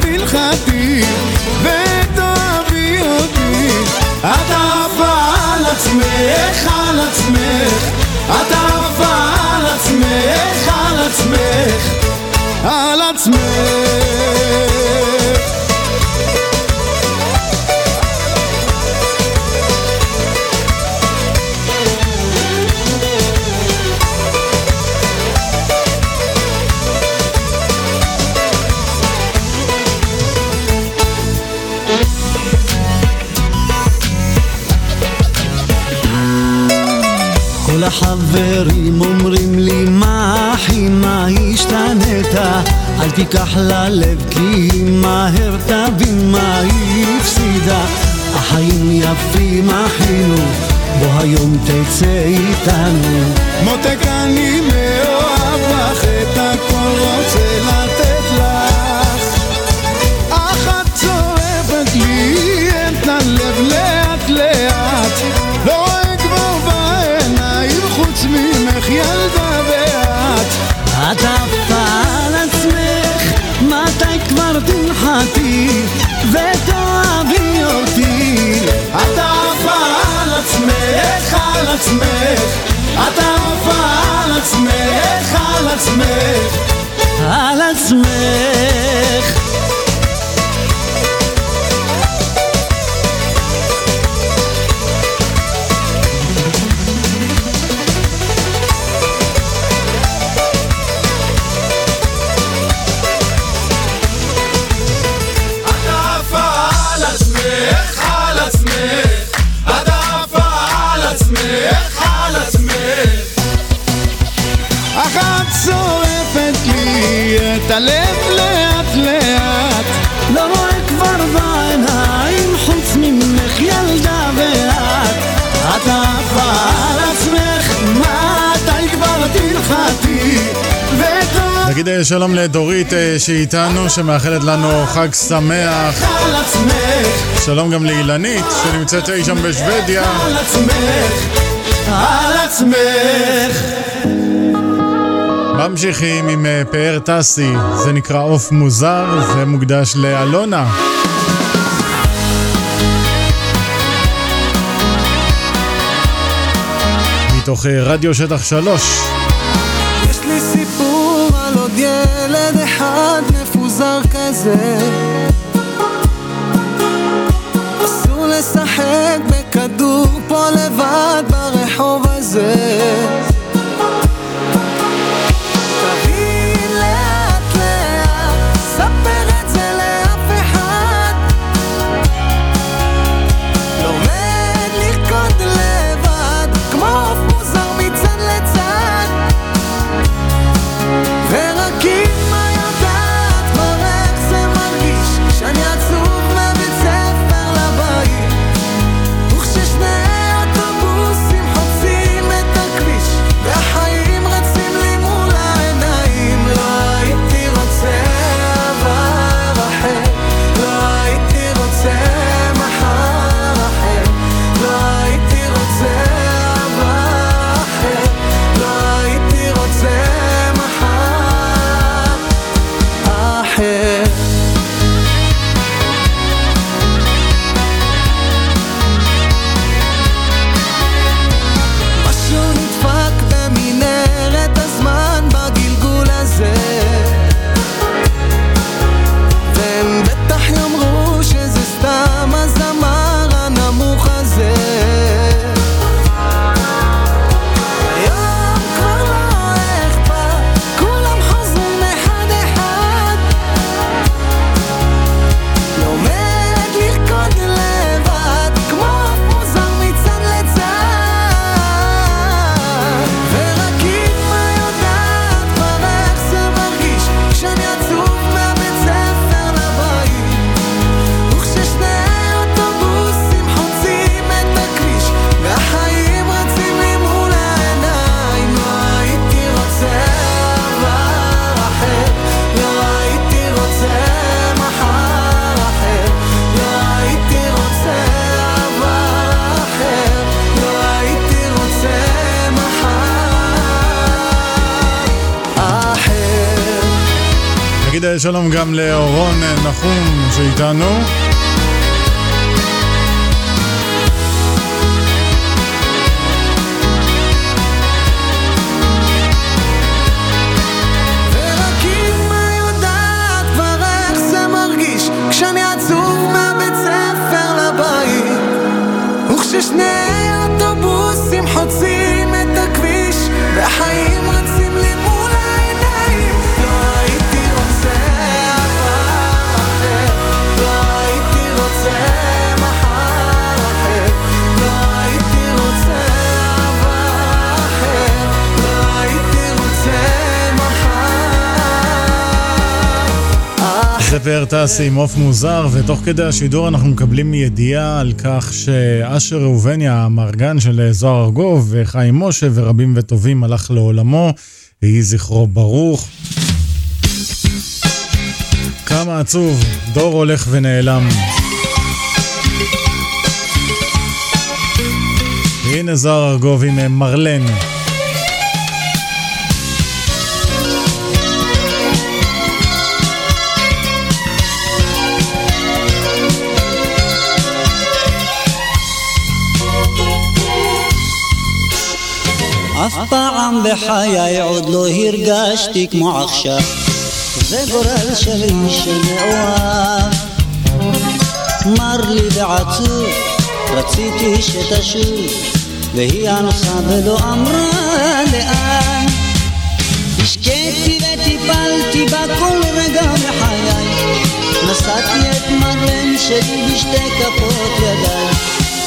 עפה עצמך, על עצמך. כל החברים אומרים לי מה אחי מה השתנית? אל תיקח ללב כי מהר תבין מה היא הפסידה. החיים יפים אחינו בוא היום תצא איתנו. מותק אני מאוהב אותי ותאהבי אותי. את אהבה על עצמך, על עצמך. את אהבה על עצמך, על עצמך. על עצמך. נגיד אה, שלום לדורית אה, שאיתנו, שמאחלת לנו חג שמח. שלום גם לאילנית, שנמצאת אי שם בשוודיה. על עצמך, על עצמך. ממשיכים עם אה, פאר טסי, זה נקרא עוף מוזר, זה מוקדש לאלונה. מתוך רדיו שטח שלוש. dizer. שלום גם לאורון נחום שאיתנו. פר טסי עם עוף מוזר, ותוך כדי השידור אנחנו מקבלים ידיעה על כך שאשר ראובני, המארגן של זוהר ארגוב, וחיים משה ורבים וטובים הלך לעולמו, יהי זכרו ברוך. כמה עצוב, דור הולך ונעלם. הנה זוהר ארגוב עם מרלן. אף פעם בחיי עוד לא הרגשתי כמו עכשיו. זה גורל שלי שמאוהב מר לי ועצוב רציתי שתשוב והיא הלכה ולא אמרה לאן. השקיתי וטיפלתי בה כל רגע בחיי נשאתי את מרלן שלי בשתי כפות ידיי.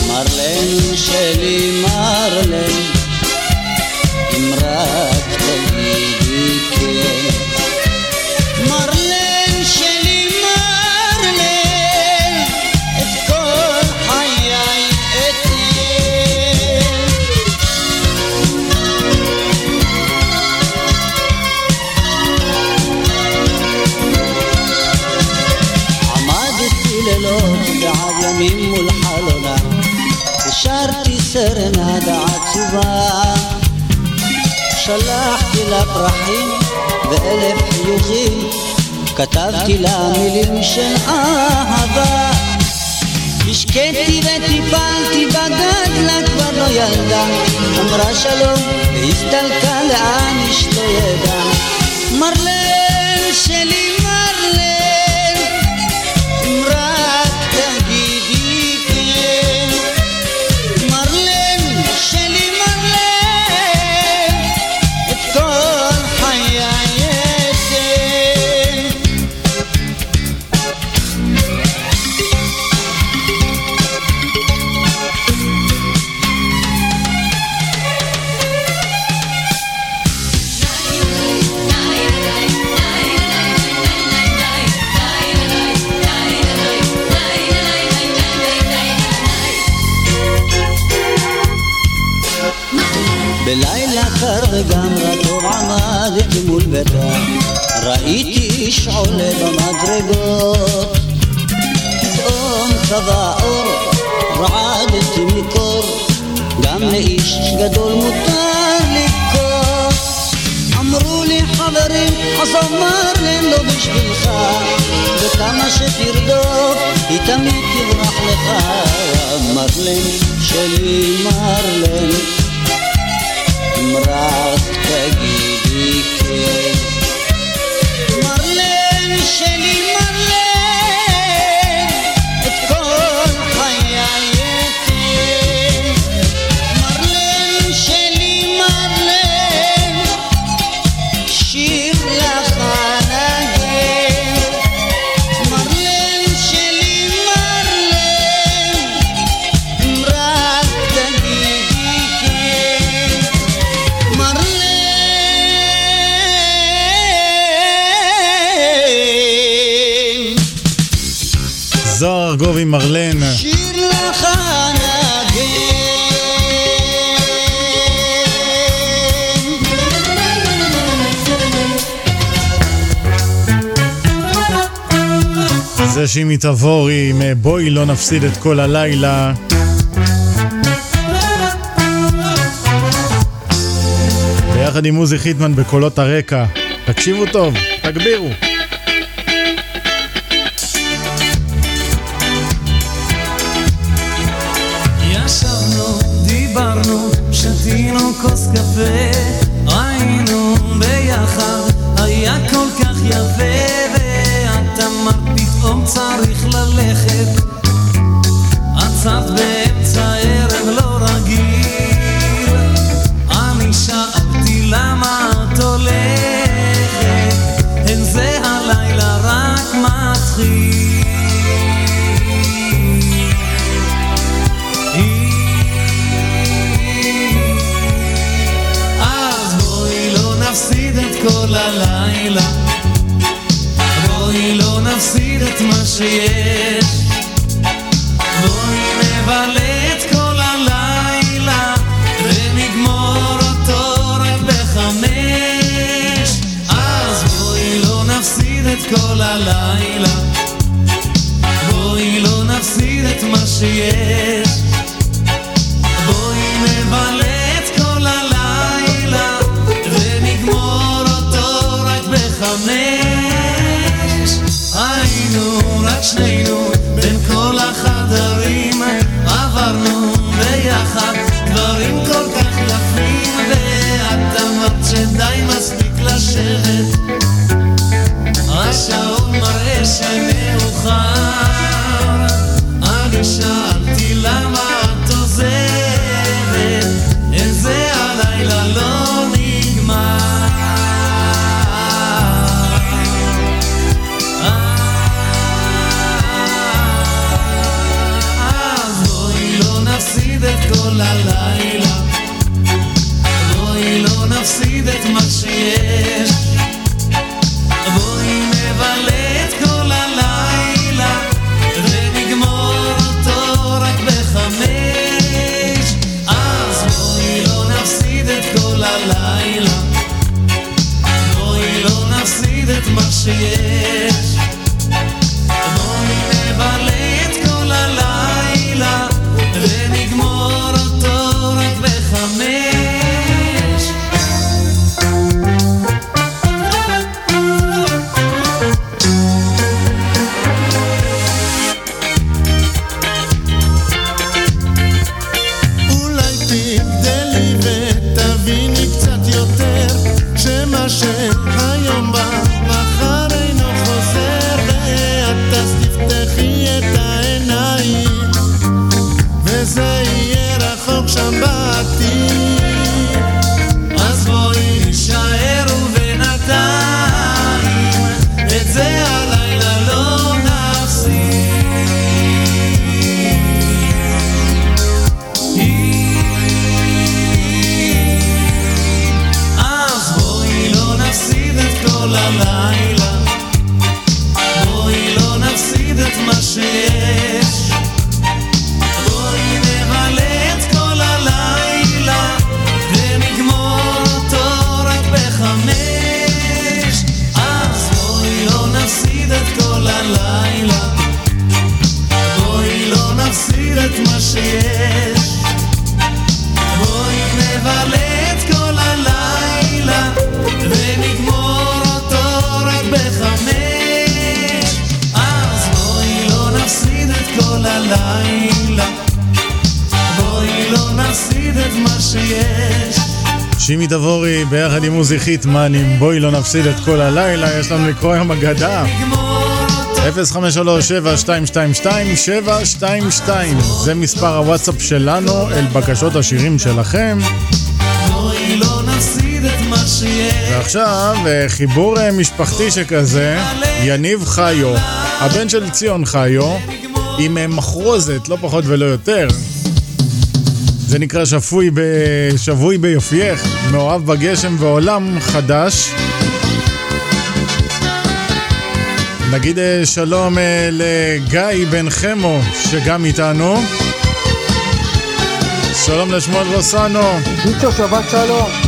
מרלן שלי מרלן אם שלחתי לה פרחים ואלף חיוכים. כתבתי לה מילים של אהבה. השקיתי וטיפלתי בגדלה כבר לא ילדה. אמרה שלום והסתלקה לאן לא ידע. מרלן עמדתי מול ביתה ראיתי איש עולה במדרגות. פתאום צבע אור רעדתי מקור. גם לאיש גדול מותר לקרות אמרו לי חברים עזוב מרלן לא בשבילך. וכמה שתרדוף היא תמיד תברח לך. מרלן שלי מרלן אם רק תגידי כן. זה שימי תבורי עם אה, בואי לא נפסיד את כל הלילה. ביחד עם עוזי חיטמן בקולות הרקע. תקשיבו טוב, תגבירו. ישבנו, כוס קפה, היינו ביחד, היה כל כך יפה, צריך ללכת. עצרת באמצע ערב לא רגיל, אני שאלתי למה את הולכת, אין זה הלילה רק מתחיל. לא כל הלילה את מה שיש. בואי נבלה את כל הלילה ונגמור אותו רק בחמש. אז בואי לא נפסיד את כל הלילה. בואי לא נפסיד את מה שיש חיטמן, בואי לא נפסיד את כל הלילה, יש לנו לקרוא היום אגדה. 053-7222-722 זה מספר הוואטסאפ שלנו אל בקשות השירים שלכם. ועכשיו אה, חיבור אה, משפחתי שכזה, יניב חיו, הבן של ציון חיו, עם אה, מחרוזת, לא פחות ולא יותר. זה נקרא שפוי ב... שבוי ביופייך, מאוהב בגשם ועולם חדש. נגיד אה, שלום אה, לגיא בן חמו, שגם איתנו. שלום לשמואל רוסנו. ביצ'ו, שבת שלום.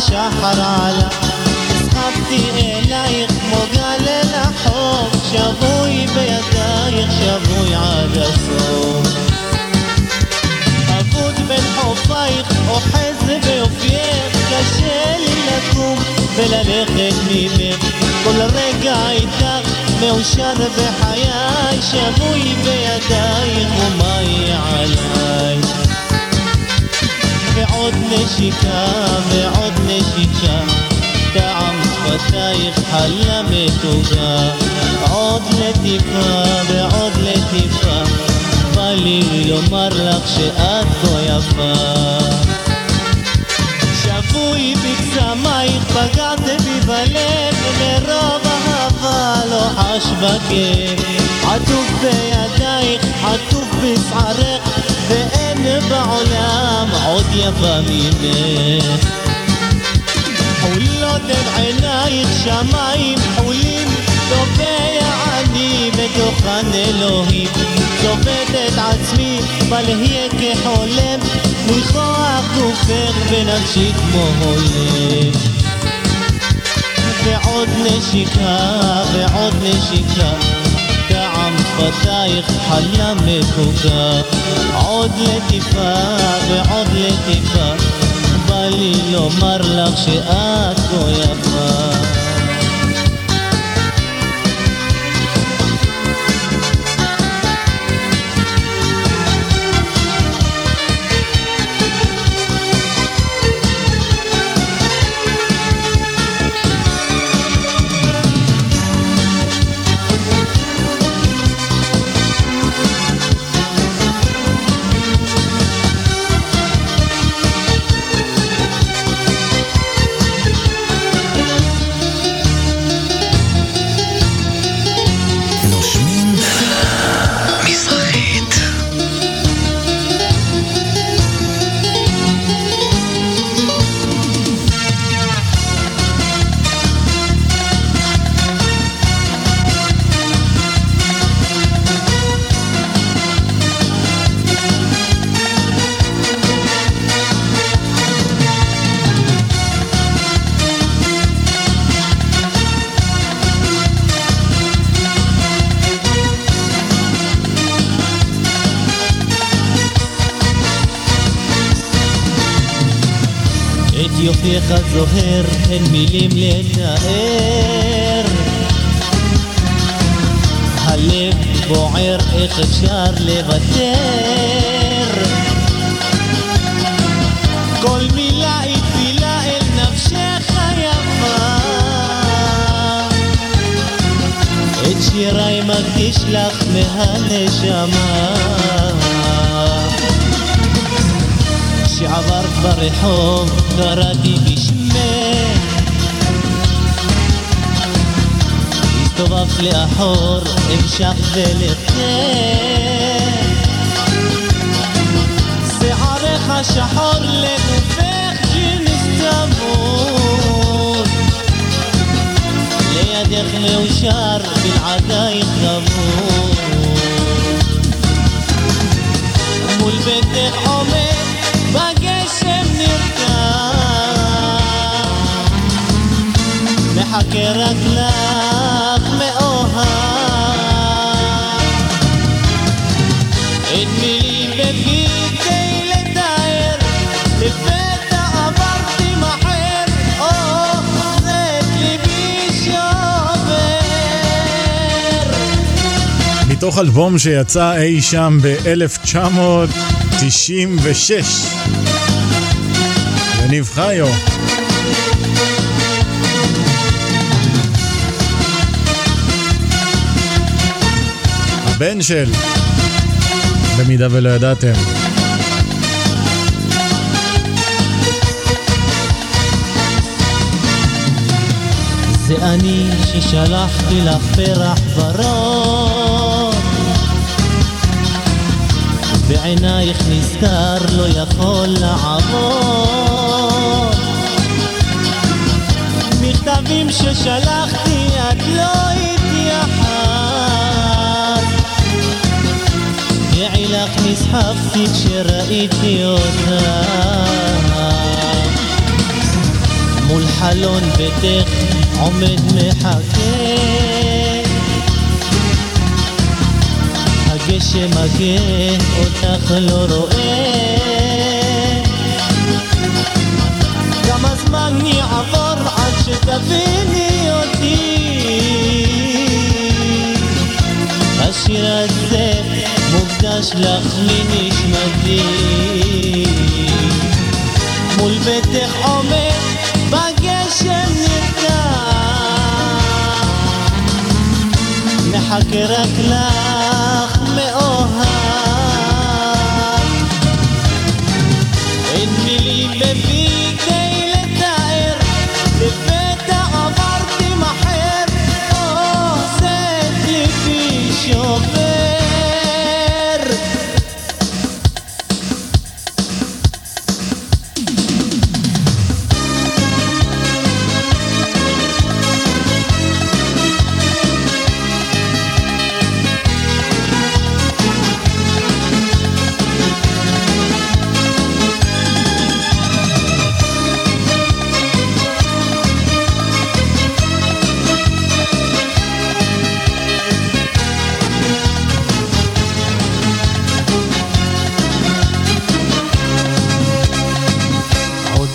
השחר עלה נסחפתי אלייך כמו גל אל החוף שבוי בידייך שבוי עד הסוף. אבוד בין חופייך אוחז ביופייך קשה לי לקום וללכת ממך. כל רגע איתך מאושר בחיי שבוי בידייך יהיה עליי ועוד נשיקה ועוד נשיקה טעם שפתייך חלה מתוקה עוד לטיפה ועוד לטיפה בא לי לומר לך שאת כה יפה. שבוי בקסמייך פגעת בי בלב מרוב אהבה לא חש בכיף עטוף בידייך עטוף בשערך ואין בעולם עוד יפה ממך. חולות הן עינייך שמיים חולים טובע אני בתוכן אלוהים. צובט את עצמי בלהיה כחולם מכוח גופך ונפשי כמו הולם. ועוד נשיקה ועוד נשיקה שפתייך חלה מתוקה עוד לטיפה ועוד לטיפה בא לי לומר לך שאת כה יפה מילים לתאר. הלב בוער, איך אפשר לוותר? כל מילה היא תפילה אל נפשך היפה. את שיריי מקדיש לך מהנשמה. כשעברת ברחוב קראתי הסתובבת לאחור המשכת ולכת שערך שחור לגופך ג'ינס צמוד לידך מאושר בלעדייך גמור מול ביתך עומד בגשם נרקם מחכה רק לך מתוך אלבום שיצא אי שם ב-1996. יניב חיו. הבן של, במידה ולא ידעתם. זה אני ששלחתי לך פרח ורוד בעינייך נזכר לא יכול לעבוד מכתבים ששלחתי את לא התייחסת יעי לך נסחפתי כשראיתי אותך. מול חלון ביתך עומד מחכה מכה אותך לא רואה. כמה זמן יעבור עד שתביני אותי. השיר הזה מוקדש לך מנשמתי מול ביתך עומד בגשם נרקם מחכה רק לך מאוהב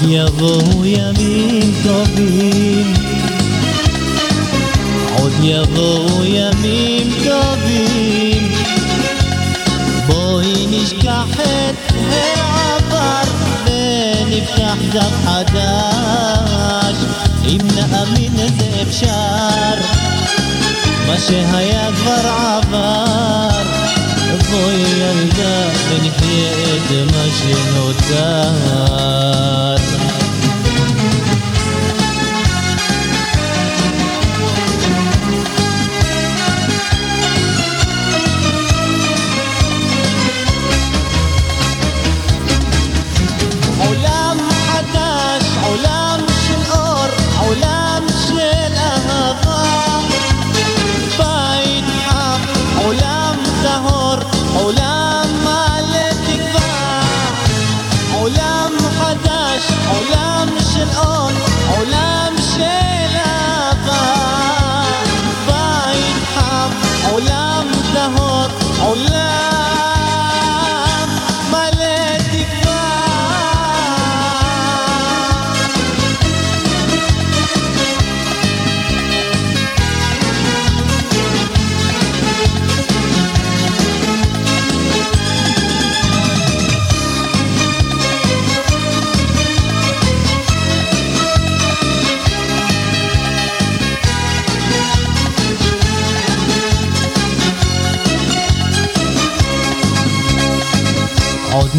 יבואו ימים טובים. עוד יבואו ימים טובים. בואי נשכח את העבר ונפתח דף חדש. אם נאמין זה אפשר מה שהיה כבר עבר בואי ילדה ונחיה את מה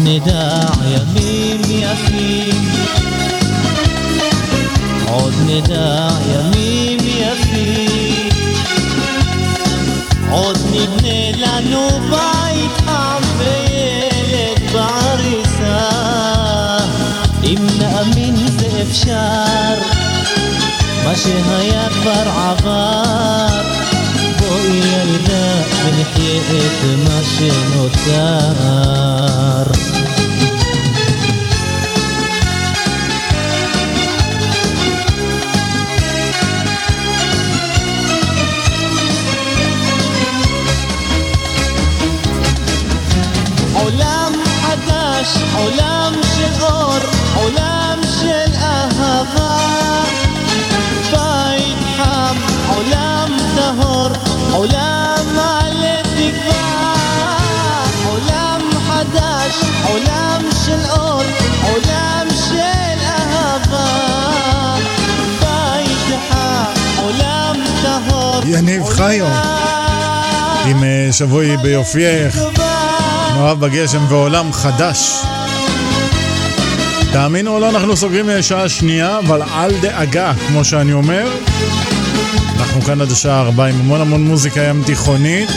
נדע ימים יפים. עוד נדע ימים יפים. עוד נבנה לנו בית חם וילד בעריסה אם נאמין זה אפשר מה שהיה כבר עבר. בואי ילדה ונחיה את מה שנותר עולם מלא תקווה. עולם חדש, עולם של אור, עולם של אהבה. יניב חיו, עם אה, שבוי ביופייך, מאוהב בגשם ועולם חדש. תאמינו או לא, אנחנו סוגרים אה, שעה שנייה, אבל אל דאגה, כמו שאני אומר. אנחנו כאן עד השעה ארבע עם המון המון מוזיקה ים תיכונית.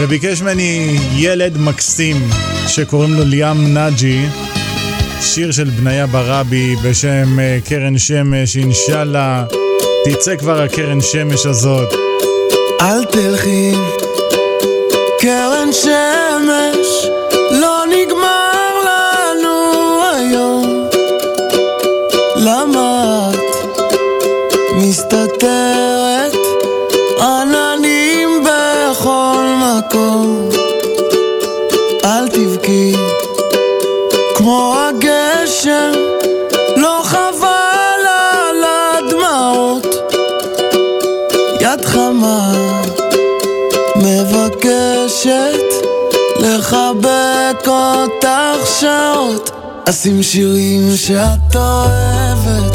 וביקש ממני ילד מקסים שקוראים לו ליאם נאג'י, שיר של בניה ברבי בשם אה, קרן שמש, אינשאללה תצא כבר הקרן שמש הזאת. אל תלכי, אשים שירים שאת אוהבת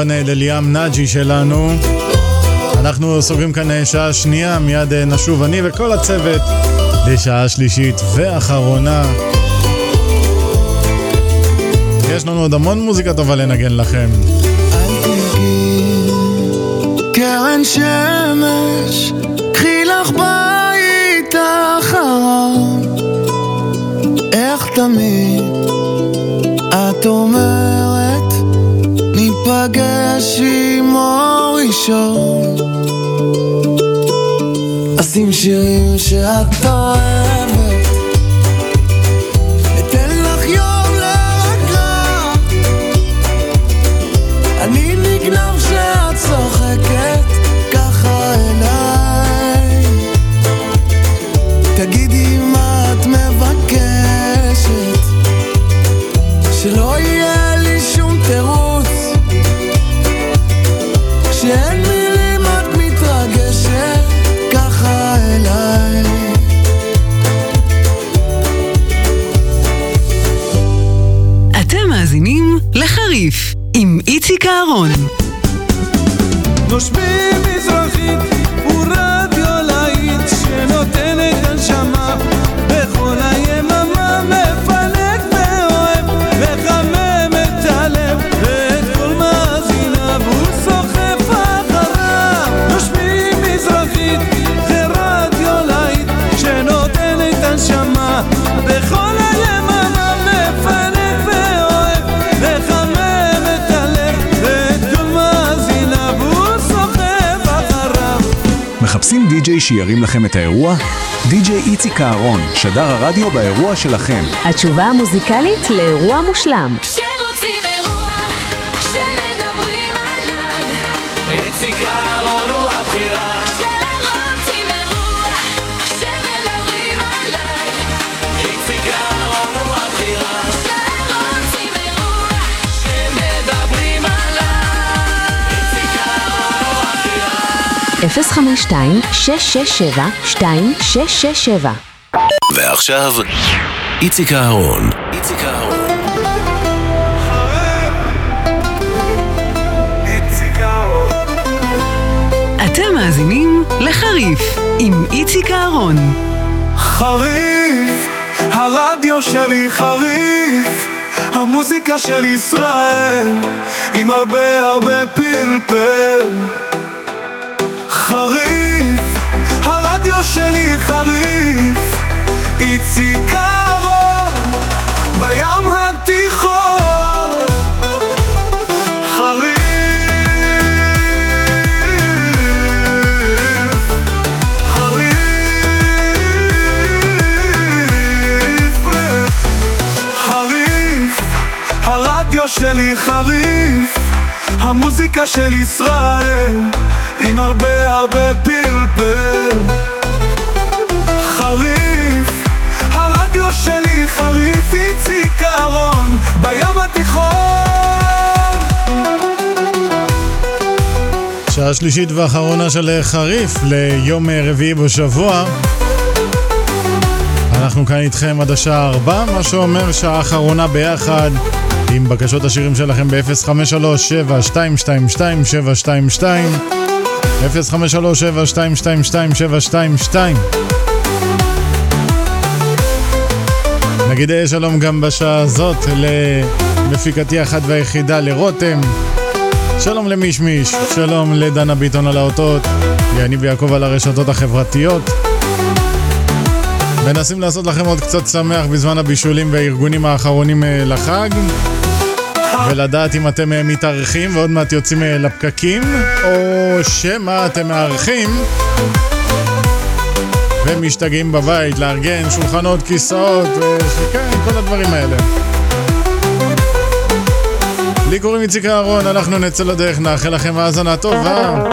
אה, לליאם נאג'י שלנו. אנחנו סוגרים כאן אה, שעה שנייה, מיד אה, נשוב אני וכל הצוות לשעה שלישית ואחרונה. יש לנו עוד המון מוזיקה טובה לנגן לכם. קרן שמש, קחי לך בית אחרון. איך תמיד את אומרת, ניפגש עם אור ראשון. אשים שירים שאת אוהבת, אהרון. נושמים מזרחית די-ג'יי שירים לכם את האירוע? די-ג'יי איציק אהרון, שדר הרדיו באירוע שלכם. התשובה המוזיקלית לאירוע מושלם. 052-667-2667 ועכשיו, איציק אהרון. איציק אהרון. אתם מאזינים לחריף עם איציק אהרון. חריף, הרדיו שלי חריף, המוזיקה של ישראל, עם הרבה הרבה פלפל. שלי חריף, איציק אהרון, בים התיכון. חריף, הרדיו שלי חריף, המוזיקה של ישראל, עם הרבה הרבה פלפל. איציק אהרון, בים התיכון. שעה שלישית ואחרונה של חריף ליום רביעי בשבוע. אנחנו כאן איתכם עד השעה 4, מה שאומר שעה אחרונה ביחד עם בקשות השירים שלכם ב-053-7222722 053-7222722 נגיד שלום גם בשעה הזאת למפיקתי אחת והיחידה לרותם שלום למישמיש, שלום לדנה ביטון על האותות, יניב יעקב על הרשתות החברתיות. מנסים לעשות לכם עוד קצת שמח בזמן הבישולים והארגונים האחרונים אה, לחג ולדעת אם אתם אה, מתארחים ועוד מעט יוצאים אה, לפקקים או שמא אתם מארחים ומשתגעים בבית לארגן שולחנות, כיסאות וכן, כל הדברים האלה. לי קוראים איציק אהרון, אנחנו נצא לדרך, נאחל לכם האזנה טובה.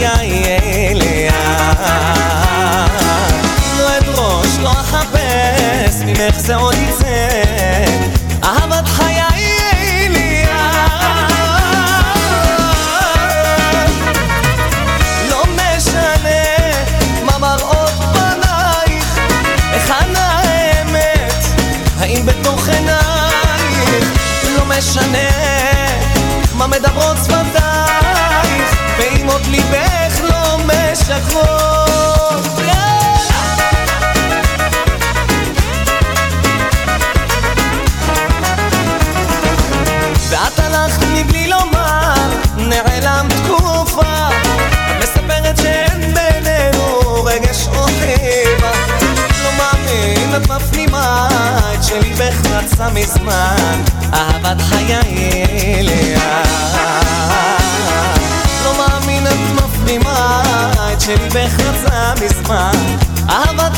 חיי אליה. לא אדרוש, לא אחפש, ממך זה עוד מזמן אהבת חיי אליה שלי בחרצה מזמן. אהבת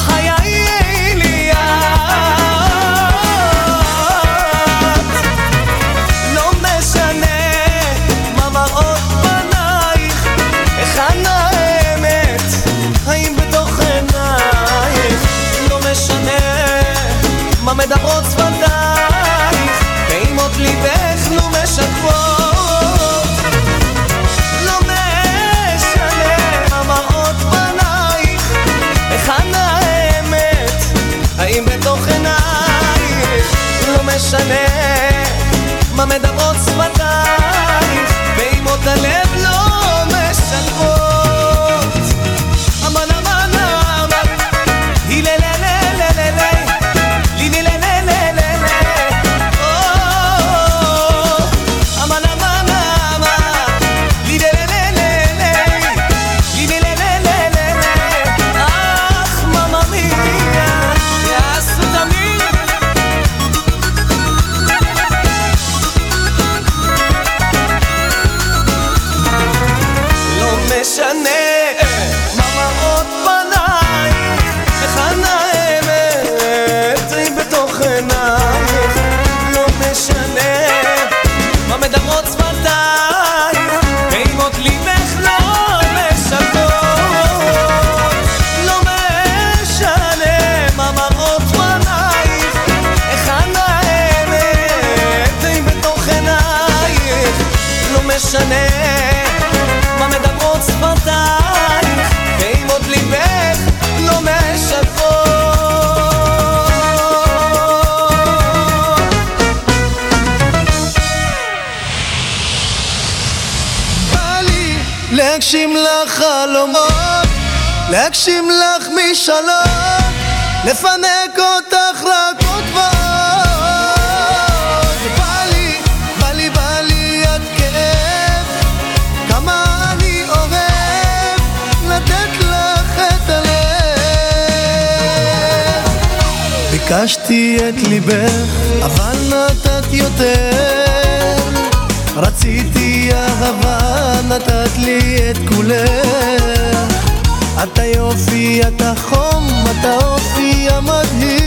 משנה מה מדברות שפתייך ואם עוד עליה מבקשים לך משלום, לפנק אותך רק עוד ועוד. בא לי, בא לי, בא לי עד כאב, כמה אני אוהב לתת לך את הלב. ביקשתי את ליבך, אבל נתת יותר. רציתי אהבה, נתת לי את כולך. אתה יופי, אתה חום, אתה אופי המדהים.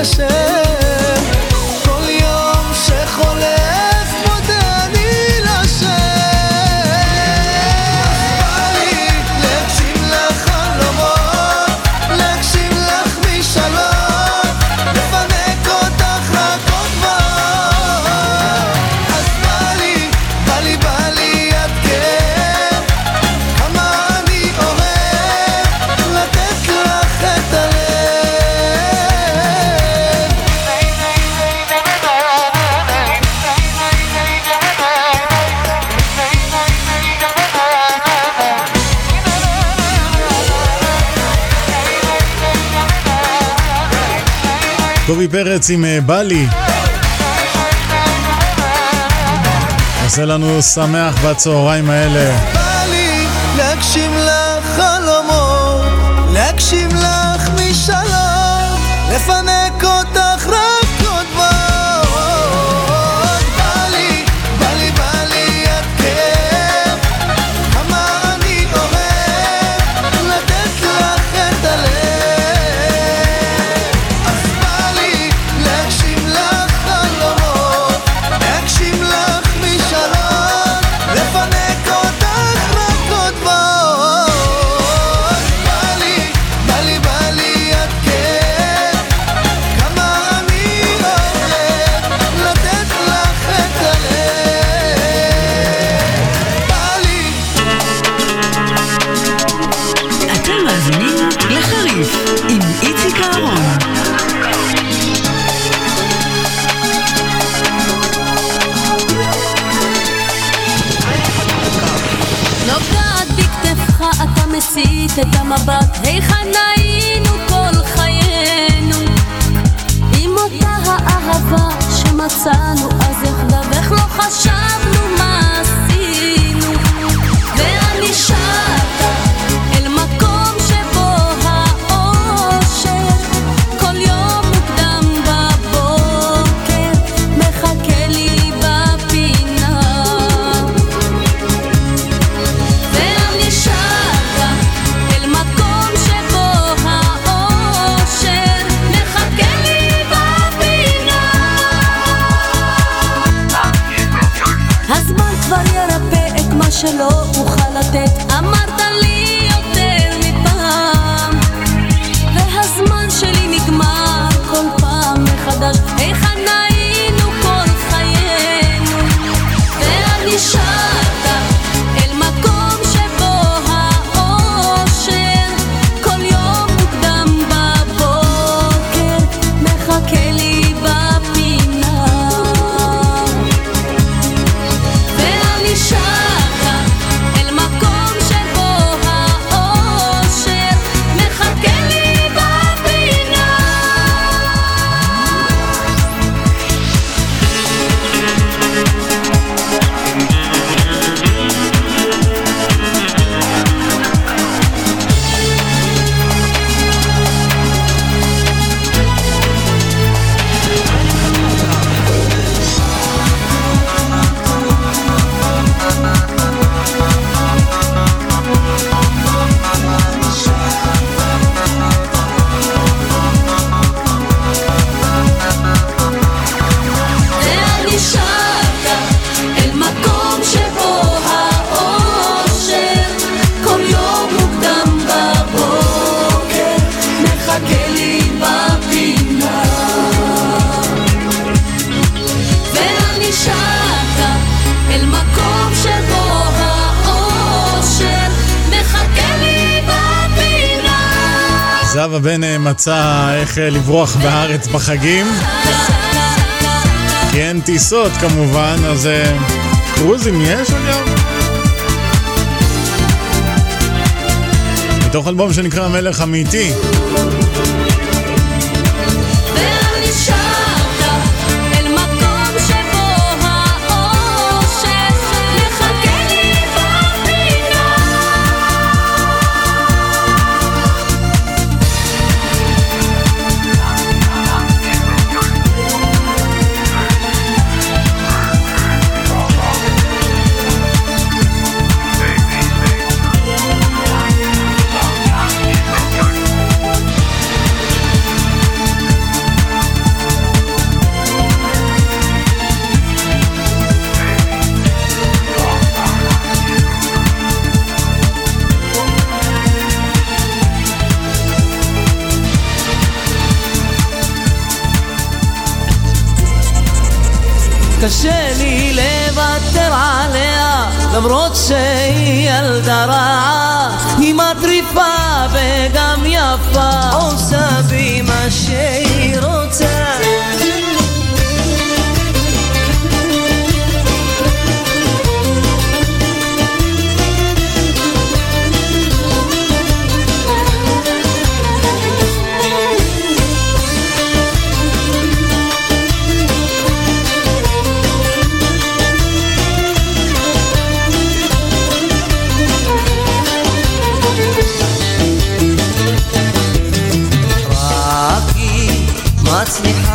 esquecer פרץ עם אה, בלי. עושה לנו שמח בצהריים האלה. איך אה, לברוח בארץ בחגים. כי אין טיסות כמובן, אז אה, קרוזים יש אגב? מתוך אלבום שנקרא מלך אמיתי. קשה לי לוותר עליה למרות שהיא ילדה רעה. היא מטריפה וגם יפה עושה בי מה שהיא רוצה.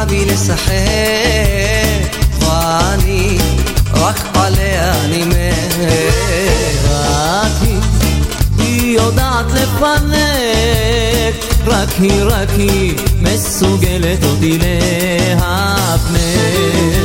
בי לשחק, ואני רק עליה אני מת. רק היא, היא יודעת לפנק, רק היא, רק היא, מסוגלת אותי להפנק.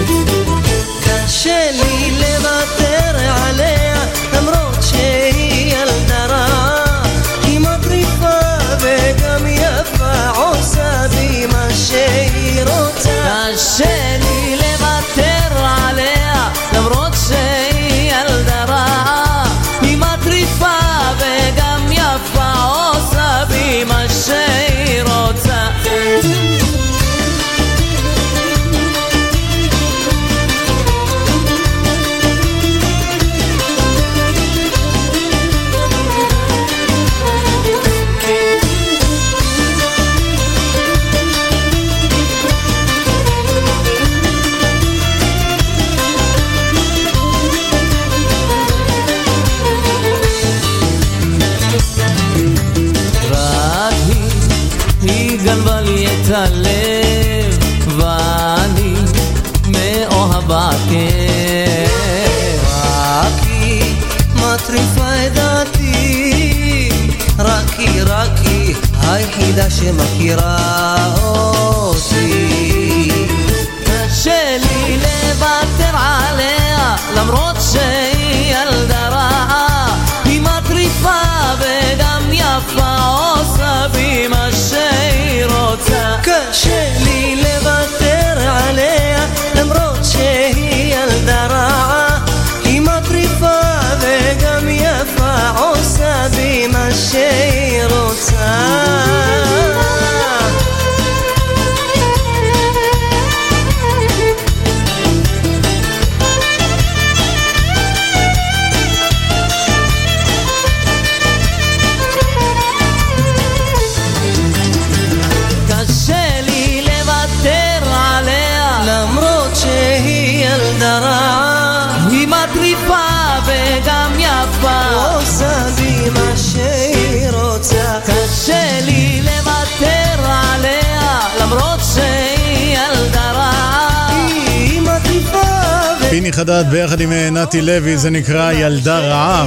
חדד ביחד עם אה, נתי לוי, זה נקרא ילדה רעה,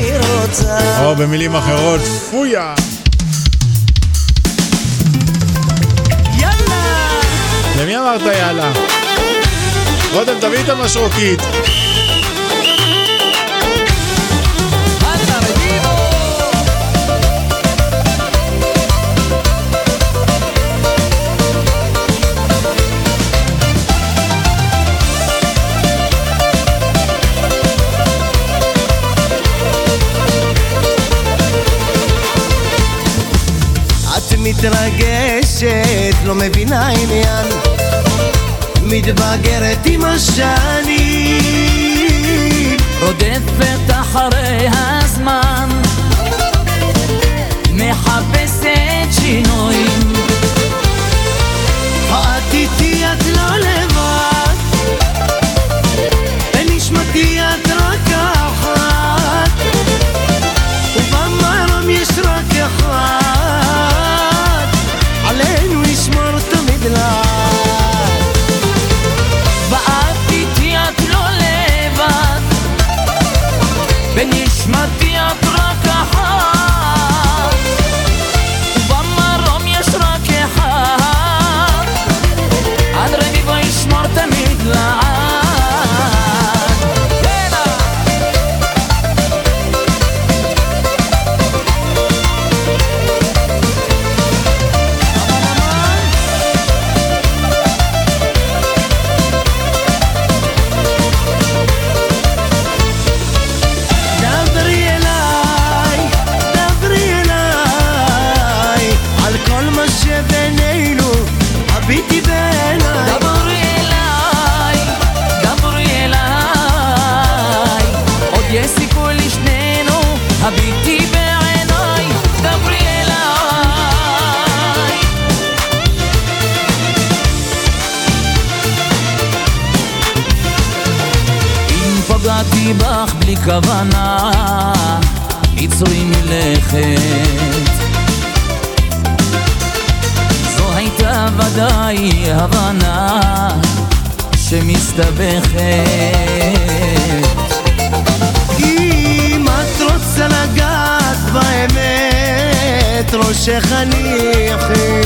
או במילים אחרות, פויה. יאללה! למי אמרת יאללה? רותם, תביא את המשרוקית. מתרגשת, לא מבינה עניין. מתבגרת עם השנים רודפת אחרי הזמן. מחפשת שינויים. כוונה, יצרי מלכת. זו הייתה ודאי הבנה שמסתבכת. אם את רוצה לגעת באמת, ראשך אחי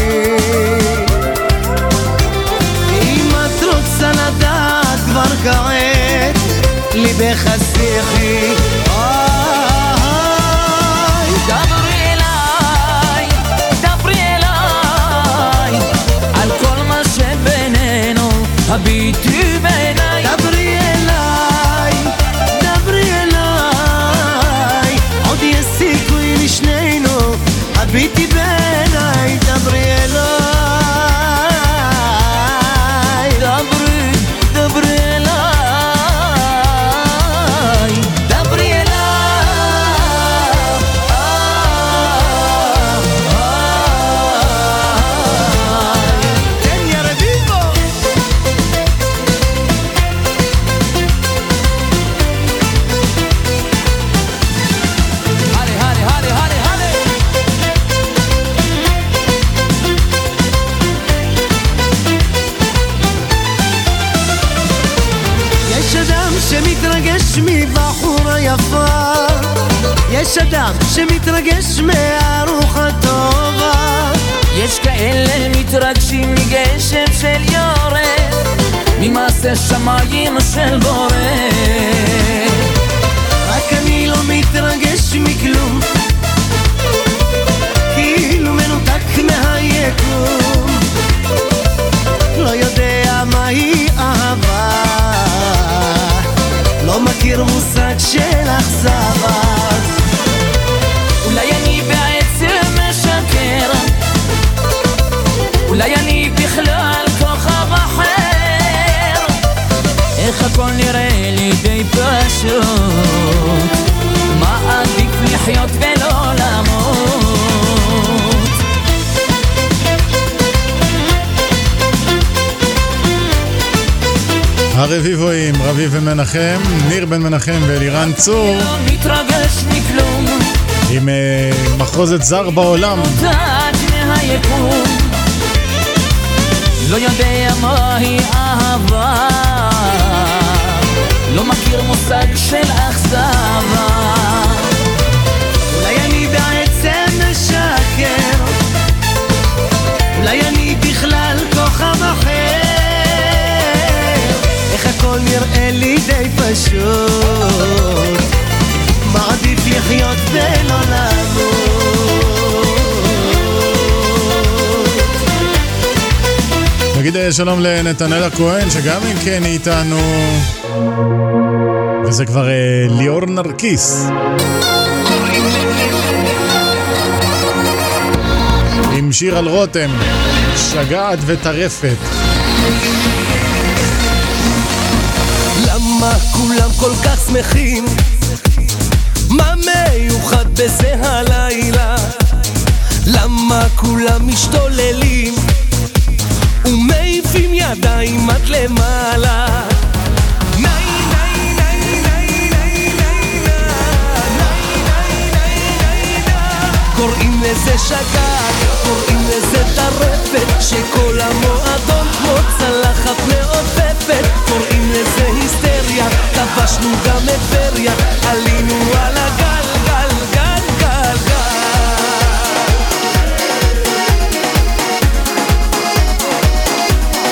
אם את רוצה לדעת כבר כעת ליבך הסליחי דברי אליי, דברי אליי. על כל מה שבינינו, הביטי בינינו. תשמעי בחורה יפה יש אדם שמתרגש מהרוח הטובה. יש כאלה מתרגשים מגשם של יורד ממעשה שמיים של בורא. רק אני לא מתרגש מכלום. כאילו מנותק מהיקום מכיר מושג של אכזבה. אולי אני בעצם משקר. אולי אני בכלל כוכב אחר. איך הכל נראה לי די פשוט הרביבואים, רביב ומנחם, ניר בן מנחם ואלירן צור, לא עם אה, מחרוזת זר בעולם. לא יודע מהי אהבה. לא מכיר מושג של פשוט מעדיף לחיות ולא למות נגיד אה, שלום לנתנאל הכהן, שגם אם כן היא איתנו, וזה כבר אה, ליאור נרקיס. עם שיר על רותם, שגעת וטרפת. למה כולם כל כך שמחים? מה מיוחד בזה הלילה? למה כולם משתוללים ומעיפים ידיים עד למעלה? קוראים לזה קוראים לזה טרפת שכל המועדון כמו צלחת מעופפת קוראים לזה היסטריה, כבשנו גם את טבריה עלינו על הגל, גל, גל, גל, גל.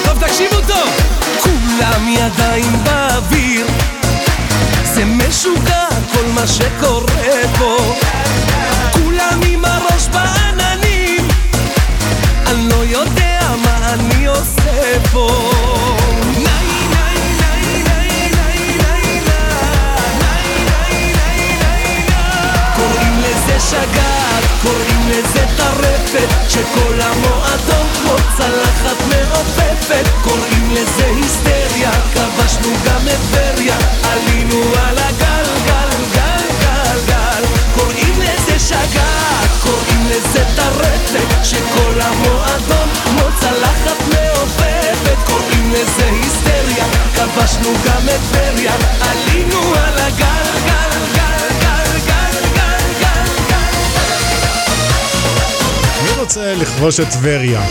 טוב תקשיבו טוב. כולם ידיים באוויר. זה משוגע כל מה שקורה פה. כולם עם הראש בעננים. אני לא יודע מה אני עושה פה קוראים לזה שגעת, קוראים לזה טרפת שכל המועדון כמו צלחת מעופפת. קוראים לזה היסטריה, כבשנו גם את טבריה. עלינו על הגל, גל, גל, גל, גל. קוראים לזה שגעת, קוראים לזה טרפת שכל המועדון כמו צלחת מעופפת. קוראים לזה היסטריה, כבשנו גם את טבריה. עלינו על הגל, גל, גל, גל, לכבוש את טבריה?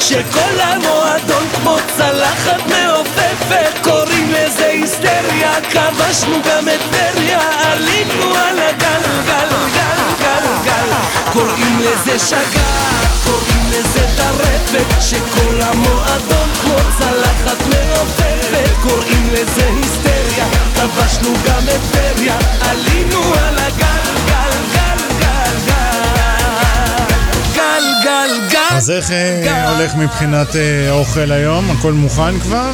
שכל המועדון כמו צלחת מעופפת קוראים לזה היסטריה, כבשנו גם את טבריה עלינו על הגל, גל, גל, גל, גל. קוראים לזה שגעת, קוראים לזה טרפת שכל המועדון כמו צלחת מעופפת קוראים לזה היסטריה, כבשנו גם את טבריה עלינו על הגל, גל, גל, גל, גל. גל, גל, גל אז איך אה, הולך מבחינת אה, אוכל היום? הכל מוכן כבר?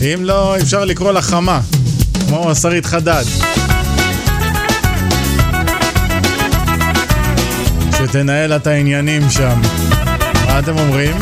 אם לא, אפשר לקרוא לה חמה, כמו שרית חדד. שתנהל את העניינים שם. מה אתם אומרים?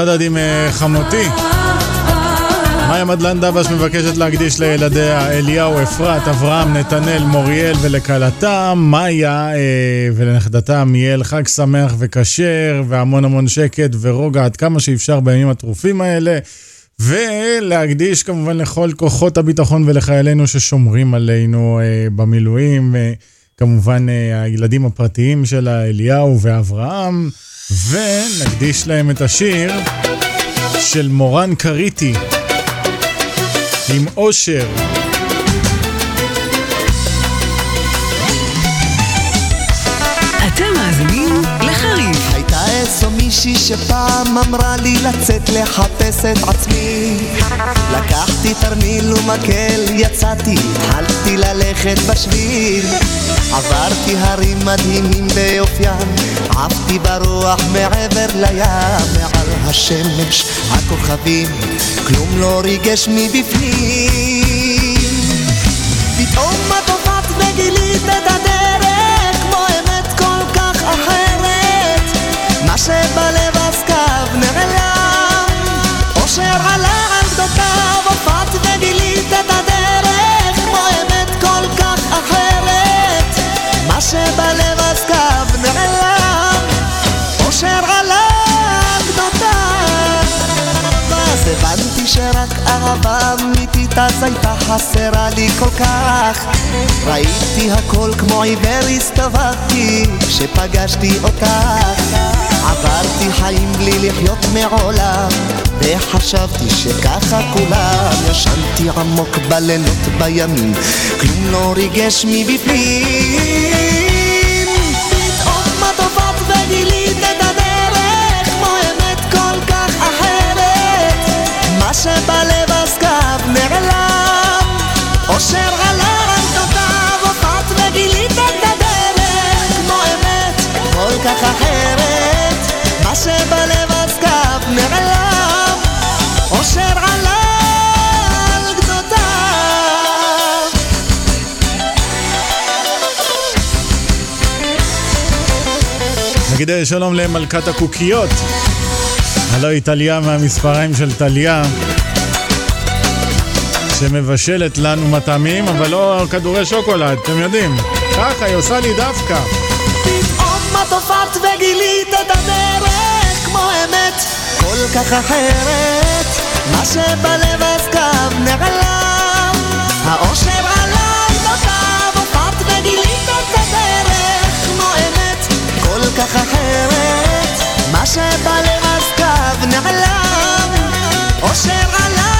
התחדד עם אה, חמותי. מאיה מדלן דבש מבקשת להקדיש לילדיה אליהו, אפרת, אברהם, נתנאל, מוריאל ולכלתה, מאיה אה, ולנכדתה מיאל, חג שמח וכשר והמון המון שקט ורוגע עד כמה שאפשר בימים הטרופים האלה. ולהקדיש כמובן לכל כוחות הביטחון ולחיילינו ששומרים עלינו אה, במילואים, אה, כמובן אה, הילדים הפרטיים של אליהו ואברהם, ונקדיש להם את השיר של מורן קריטי עם אושר. מישהי שפעם אמרה לי לצאת לחפש את עצמי. לקחתי תרמיל ומקל, יצאתי, התחלתי ללכת בשביל. עברתי הרים מדהימים ביופיים, עפתי ברוח מעבר לים, מעל השמש, הכוכבים, כלום לא ריגש מבפנים הבנתי שרק אהבה אמיתית אז הייתה חסרה לי כל כך. ראיתי הכל כמו עיוור הסתובבתי כשפגשתי אותך. עברתי חיים בלי לחיות מעולם וחשבתי שככה כולם. ישנתי עמוק בלילות בימים כלום לא ריגש מבפנים. פתאום את הופעת וגילית שבלב אז קו נעלם. אושר על גדותיו הופעת וגילית את הדרך כמו אמת כל כך אחרת. מה שבלב אז קו נעלם אושר עלה על גדותיו נגיד אה, שלום למלכת הקוקיות, הלא היא טליה מהמספריים של טליה, שמבשלת לנו מטעמים, אבל לא כדורי שוקולד, אתם יודעים. ככה, היא עושה לי דווקא. פתאום את הופעת וגילית את הדרך כמו אמת כל כך אחרת מה שבלב אז קו נעלם האושר עלה על גדותיו הופעת וגילית את הדרך כמו אמת כל כך אחרת מה שבלב אז קו נעלם אושר עלה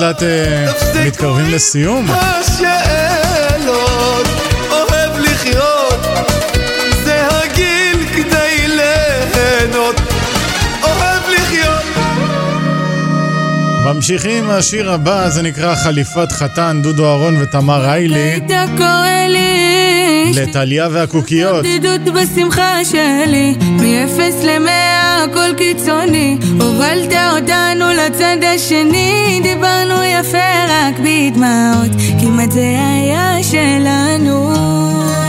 לאט אה, מתקרבים לסיום. השאלות, אוהב לחיות, זה הגיל כדי ליהנות, אוהב לחיות. ממשיכים, השיר הבא זה נקרא חליפת חתן, דודו אהרון ותמר היילי. היית קורא לי לטליה והקוקיות. בדידות בשמחה שלי, נפס ל100 הכל קיצוני. הובלת אותנו לצד השני, דיברנו יפה רק בדמעות, כמעט זה היה שלנו.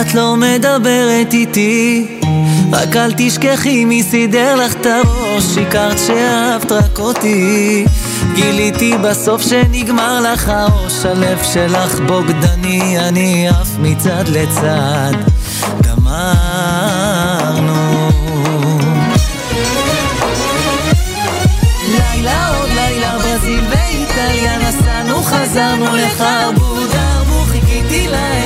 את לא מדברת איתי. רק אל תשכחי מי סידר לך את הראש. שיקרת שאהבת רק אותי. גיליתי בסוף שנגמר לך הראש. הלב שלך בוגדני אני עף מצד לצד. גמרנו. ברזיל חזרנו לך בודה, ארבו חיכיתי להם.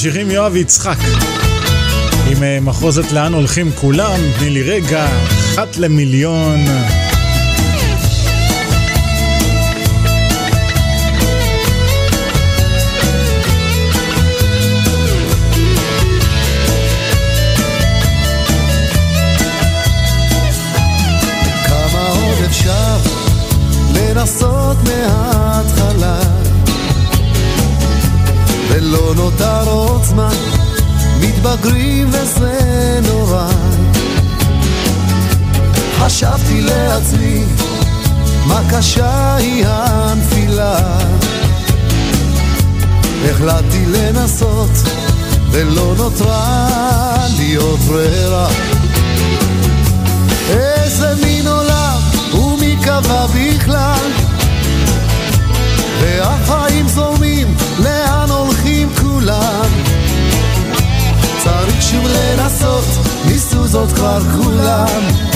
ממשיכים יואב יצחק עם אה, מחוזת לאן הולכים כולם, תני לי רגע, אחת למיליון. חשבתי לעצמי מה קשה היא הנפילה. החלטתי לנסות ולא נותרה לי עוד ברירה. איזה מין עולם ומי קבע בכלל? והחיים זורמים לאן הולכים כולם? צריך שוב לנסות ניסו זאת כבר כולם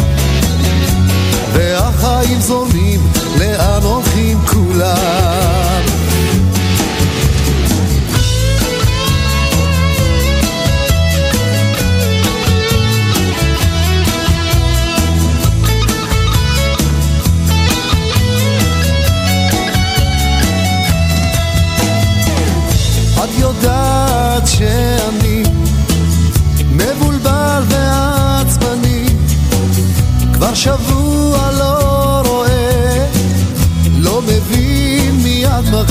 והחיים זורמים לאן הולכים כולם. את יודעת שאני מבולבל ועצבני. כבר שבוע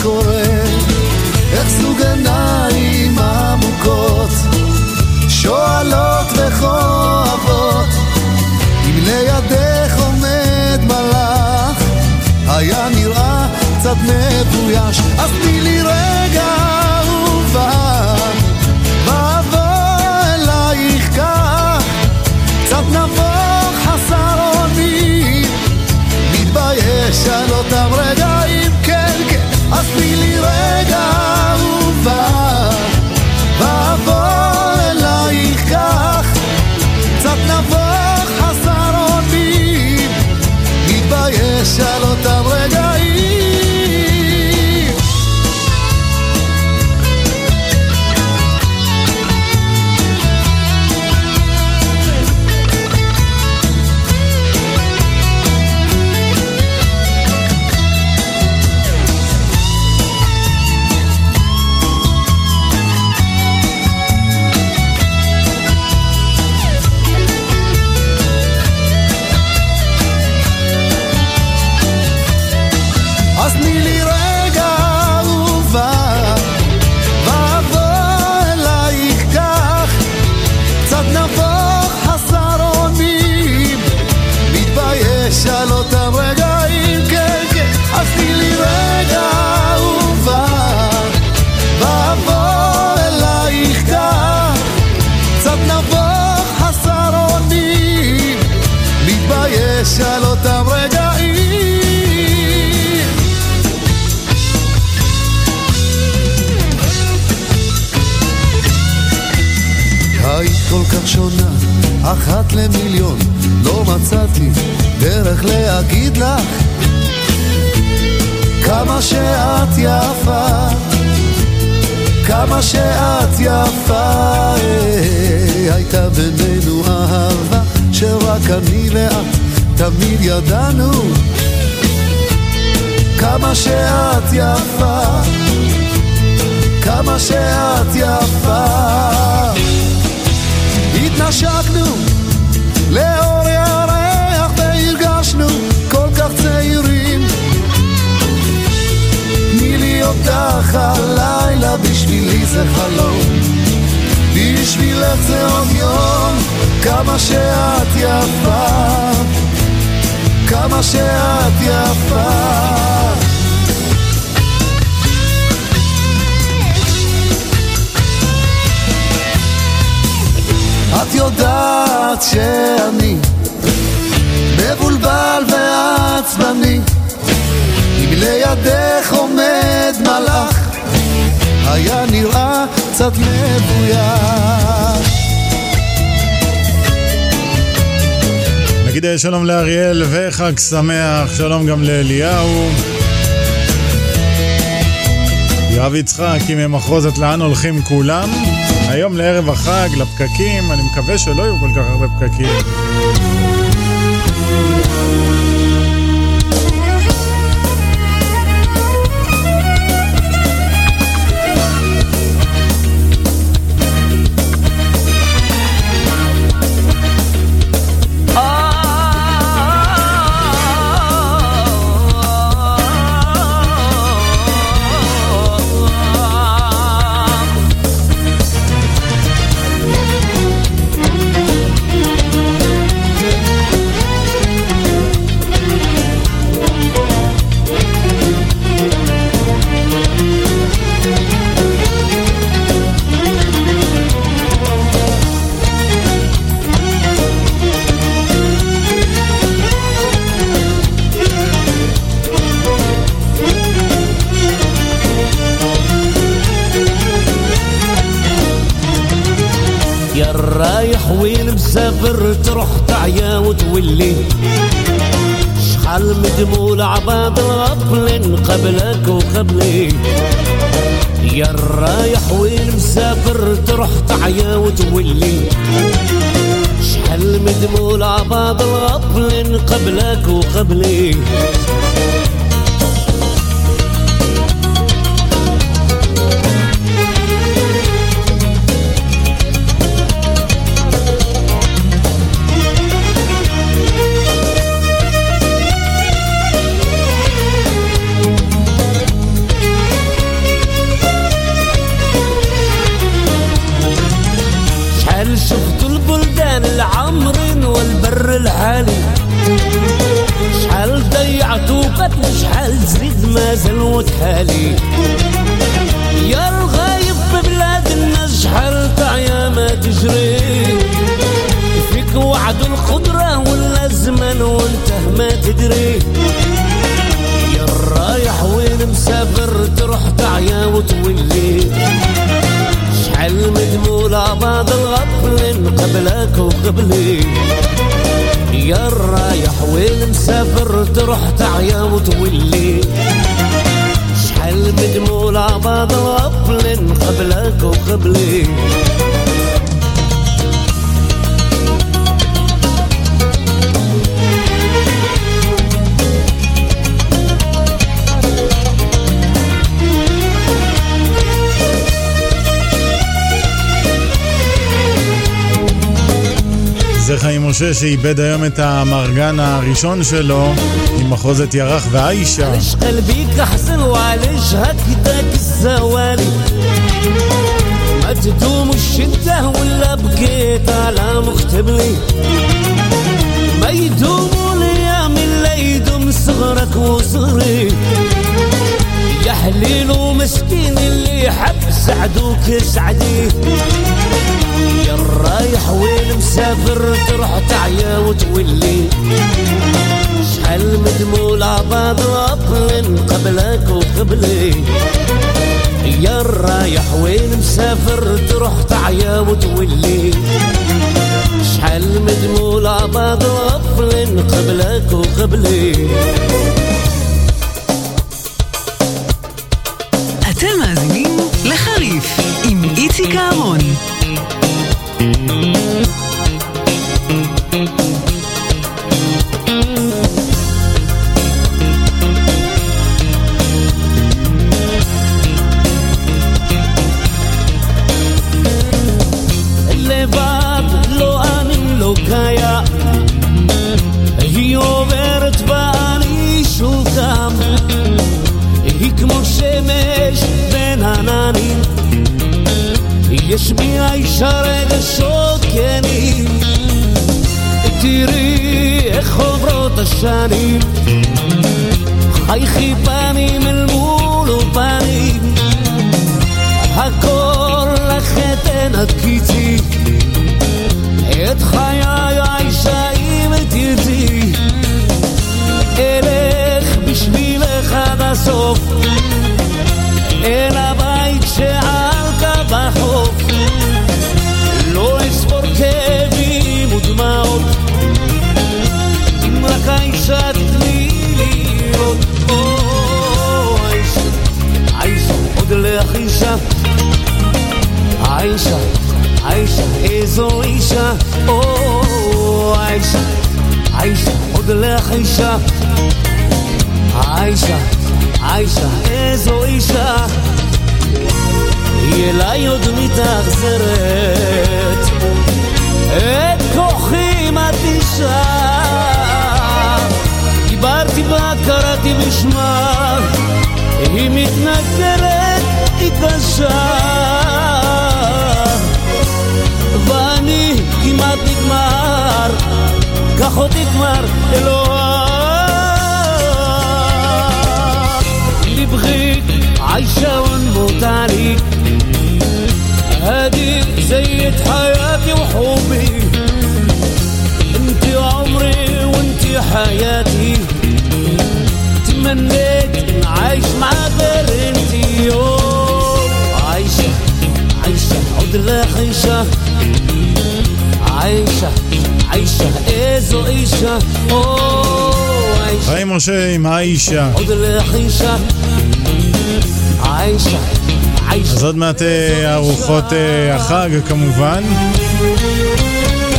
קורה? איך זוג עיניים עמוקות שואלות וכואבות? אם לידך עומד מלאך היה נראה קצת מבויש אז תני לי רגע אהובה אחת למיליון, לא מצאתי דרך להגיד לך כמה שאת יפה, כמה שאת יפה, הייתה בינינו אהבה שרק אני ואת תמיד ידענו כמה שאת יפה, כמה שאת יפה. התנשקנו אותך הלילה, בשבילי זה חלום. בשבילך זה עוד יום, כמה שאת יפה, כמה שאת יפה. את יודעת שאני מבולבל ועצבני לידך עומד מלאך היה נראה קצת מבויש נגיד שלום לאריאל וחג שמח, שלום גם לאליהו. יואב יצחק עם ממחרוזת לאן הולכים כולם. היום לערב החג, לפקקים, אני מקווה שלא יהיו כל כך הרבה פקקים. معايا وتولي شحال من دموع بعض الغبلين قبلك وقبلي משה שאיבד היום את המרגן הראשון שלו עם מחוזת ירח ועיישה. علاش قلبي كحزن وعلاش هكذاك الزوالي ما تدوم الشدة ولا بكيت على مختبلي ما يدوم الايام الا يدوم صغرك وصغري يا حليل ومسكين اللي حب سعدوك سعدي يا الرايح وين مسافر تروح تعيا وتولي. شحال مدمو بعض عطلن قبلك وقبلي. يا الرايح وين مسافر تروح تعيا وتولي. شحال مدمو بعض عطلن قبلك وقبلي. לחישה. עוד לחישה, עיישה. אז עוד מעט אה, ארוחות אה, החג כמובן.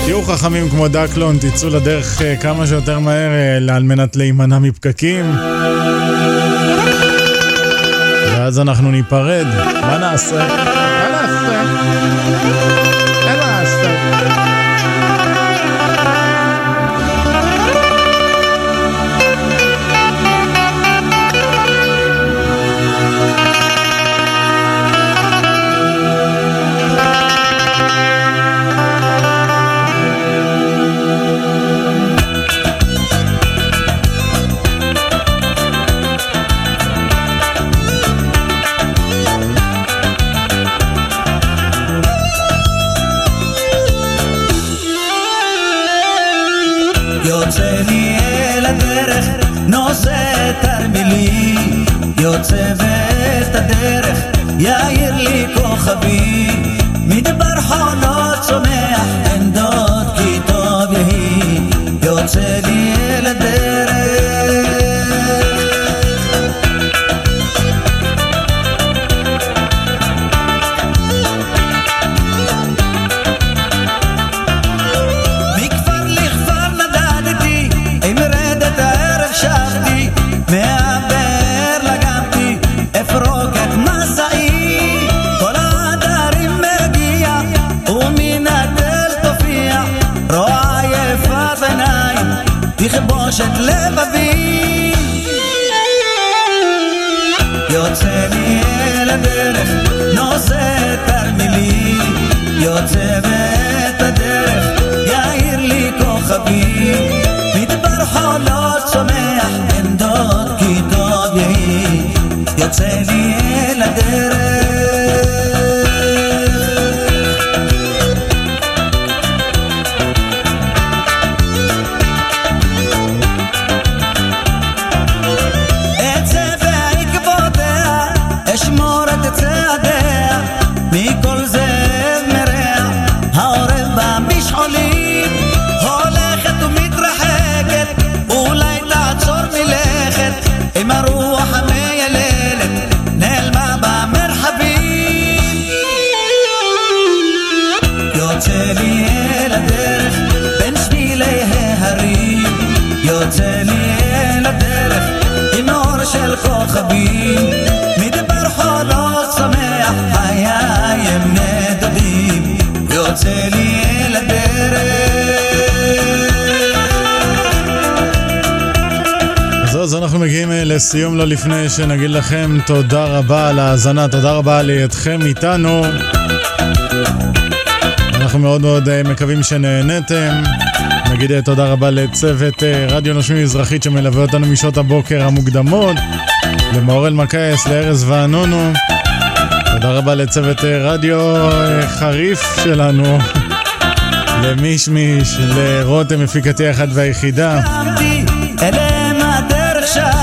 תהיו חכמים כמו דקלון, תצאו לדרך אה, כמה שיותר מהר על מנת להימנע מפקקים. ואז אנחנו ניפרד. מה נעשה? מה נעשה? מה נעשה? abrir. לא לפני שנגיד לכם תודה רבה על ההאזנה, תודה רבה על היותכם איתנו. אנחנו מאוד מאוד אה, מקווים שנהנתם. נגיד אה, תודה רבה לצוות אה, רדיו נושמים מזרחית שמלווה אותנו משעות הבוקר המוקדמות, למאורל מקייס, לארז וענונו. תודה רבה לצוות רדיו חריף שלנו, למישמיש, לרותם מפיקתי האחת והיחידה.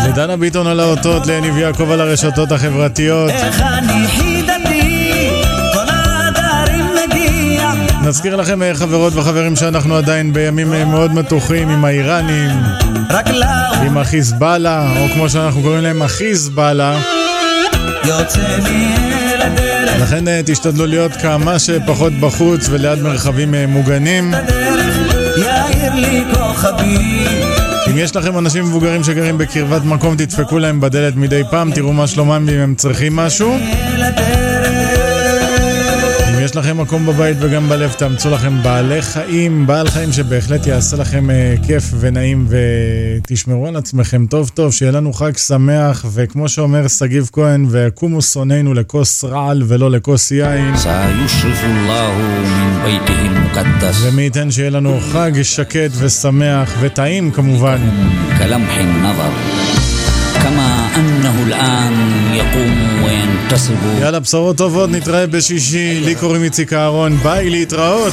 לדנה ביטון על האותות, ליניב יעקב על הרשתות החברתיות. איך אני חידתי כל הדרים מגיע נזכיר לכם אה, חברות וחברים שאנחנו עדיין בימים אה, מאוד מתוחים עם האיראנים, עם החיזבאללה, או כמו שאנחנו קוראים להם החיזבאללה. יוצא לי אל הדרך לכן אה, תשתדלו להיות כמה שפחות בחוץ וליד מרחבים מוגנים. יאיר לי כוכבי אם יש לכם אנשים מבוגרים שגרים בקרבת מקום, תדפקו להם בדלת מדי פעם, תראו מה שלומם ואם הם צריכים משהו. יש לכם מקום בבית וגם בלב, תאמצו לכם בעלי חיים, בעל חיים שבהחלט יעשה לכם uh, כיף ונעים ותשמרו על עצמכם טוב טוב, שיהיה לנו חג שמח, וכמו שאומר שגיב כהן, ויקומו שונאינו לכוס רעל ולא לכוס יין. ומי ייתן שיהיה לנו חג שקט ושמח וטעים כמובן. كلمح النظر كما أنه الآن يقوم وينتصب יאללה, בשורות טובות, נתראה בשישי. לי קוראים איציק אהרון, ביי, להתראות.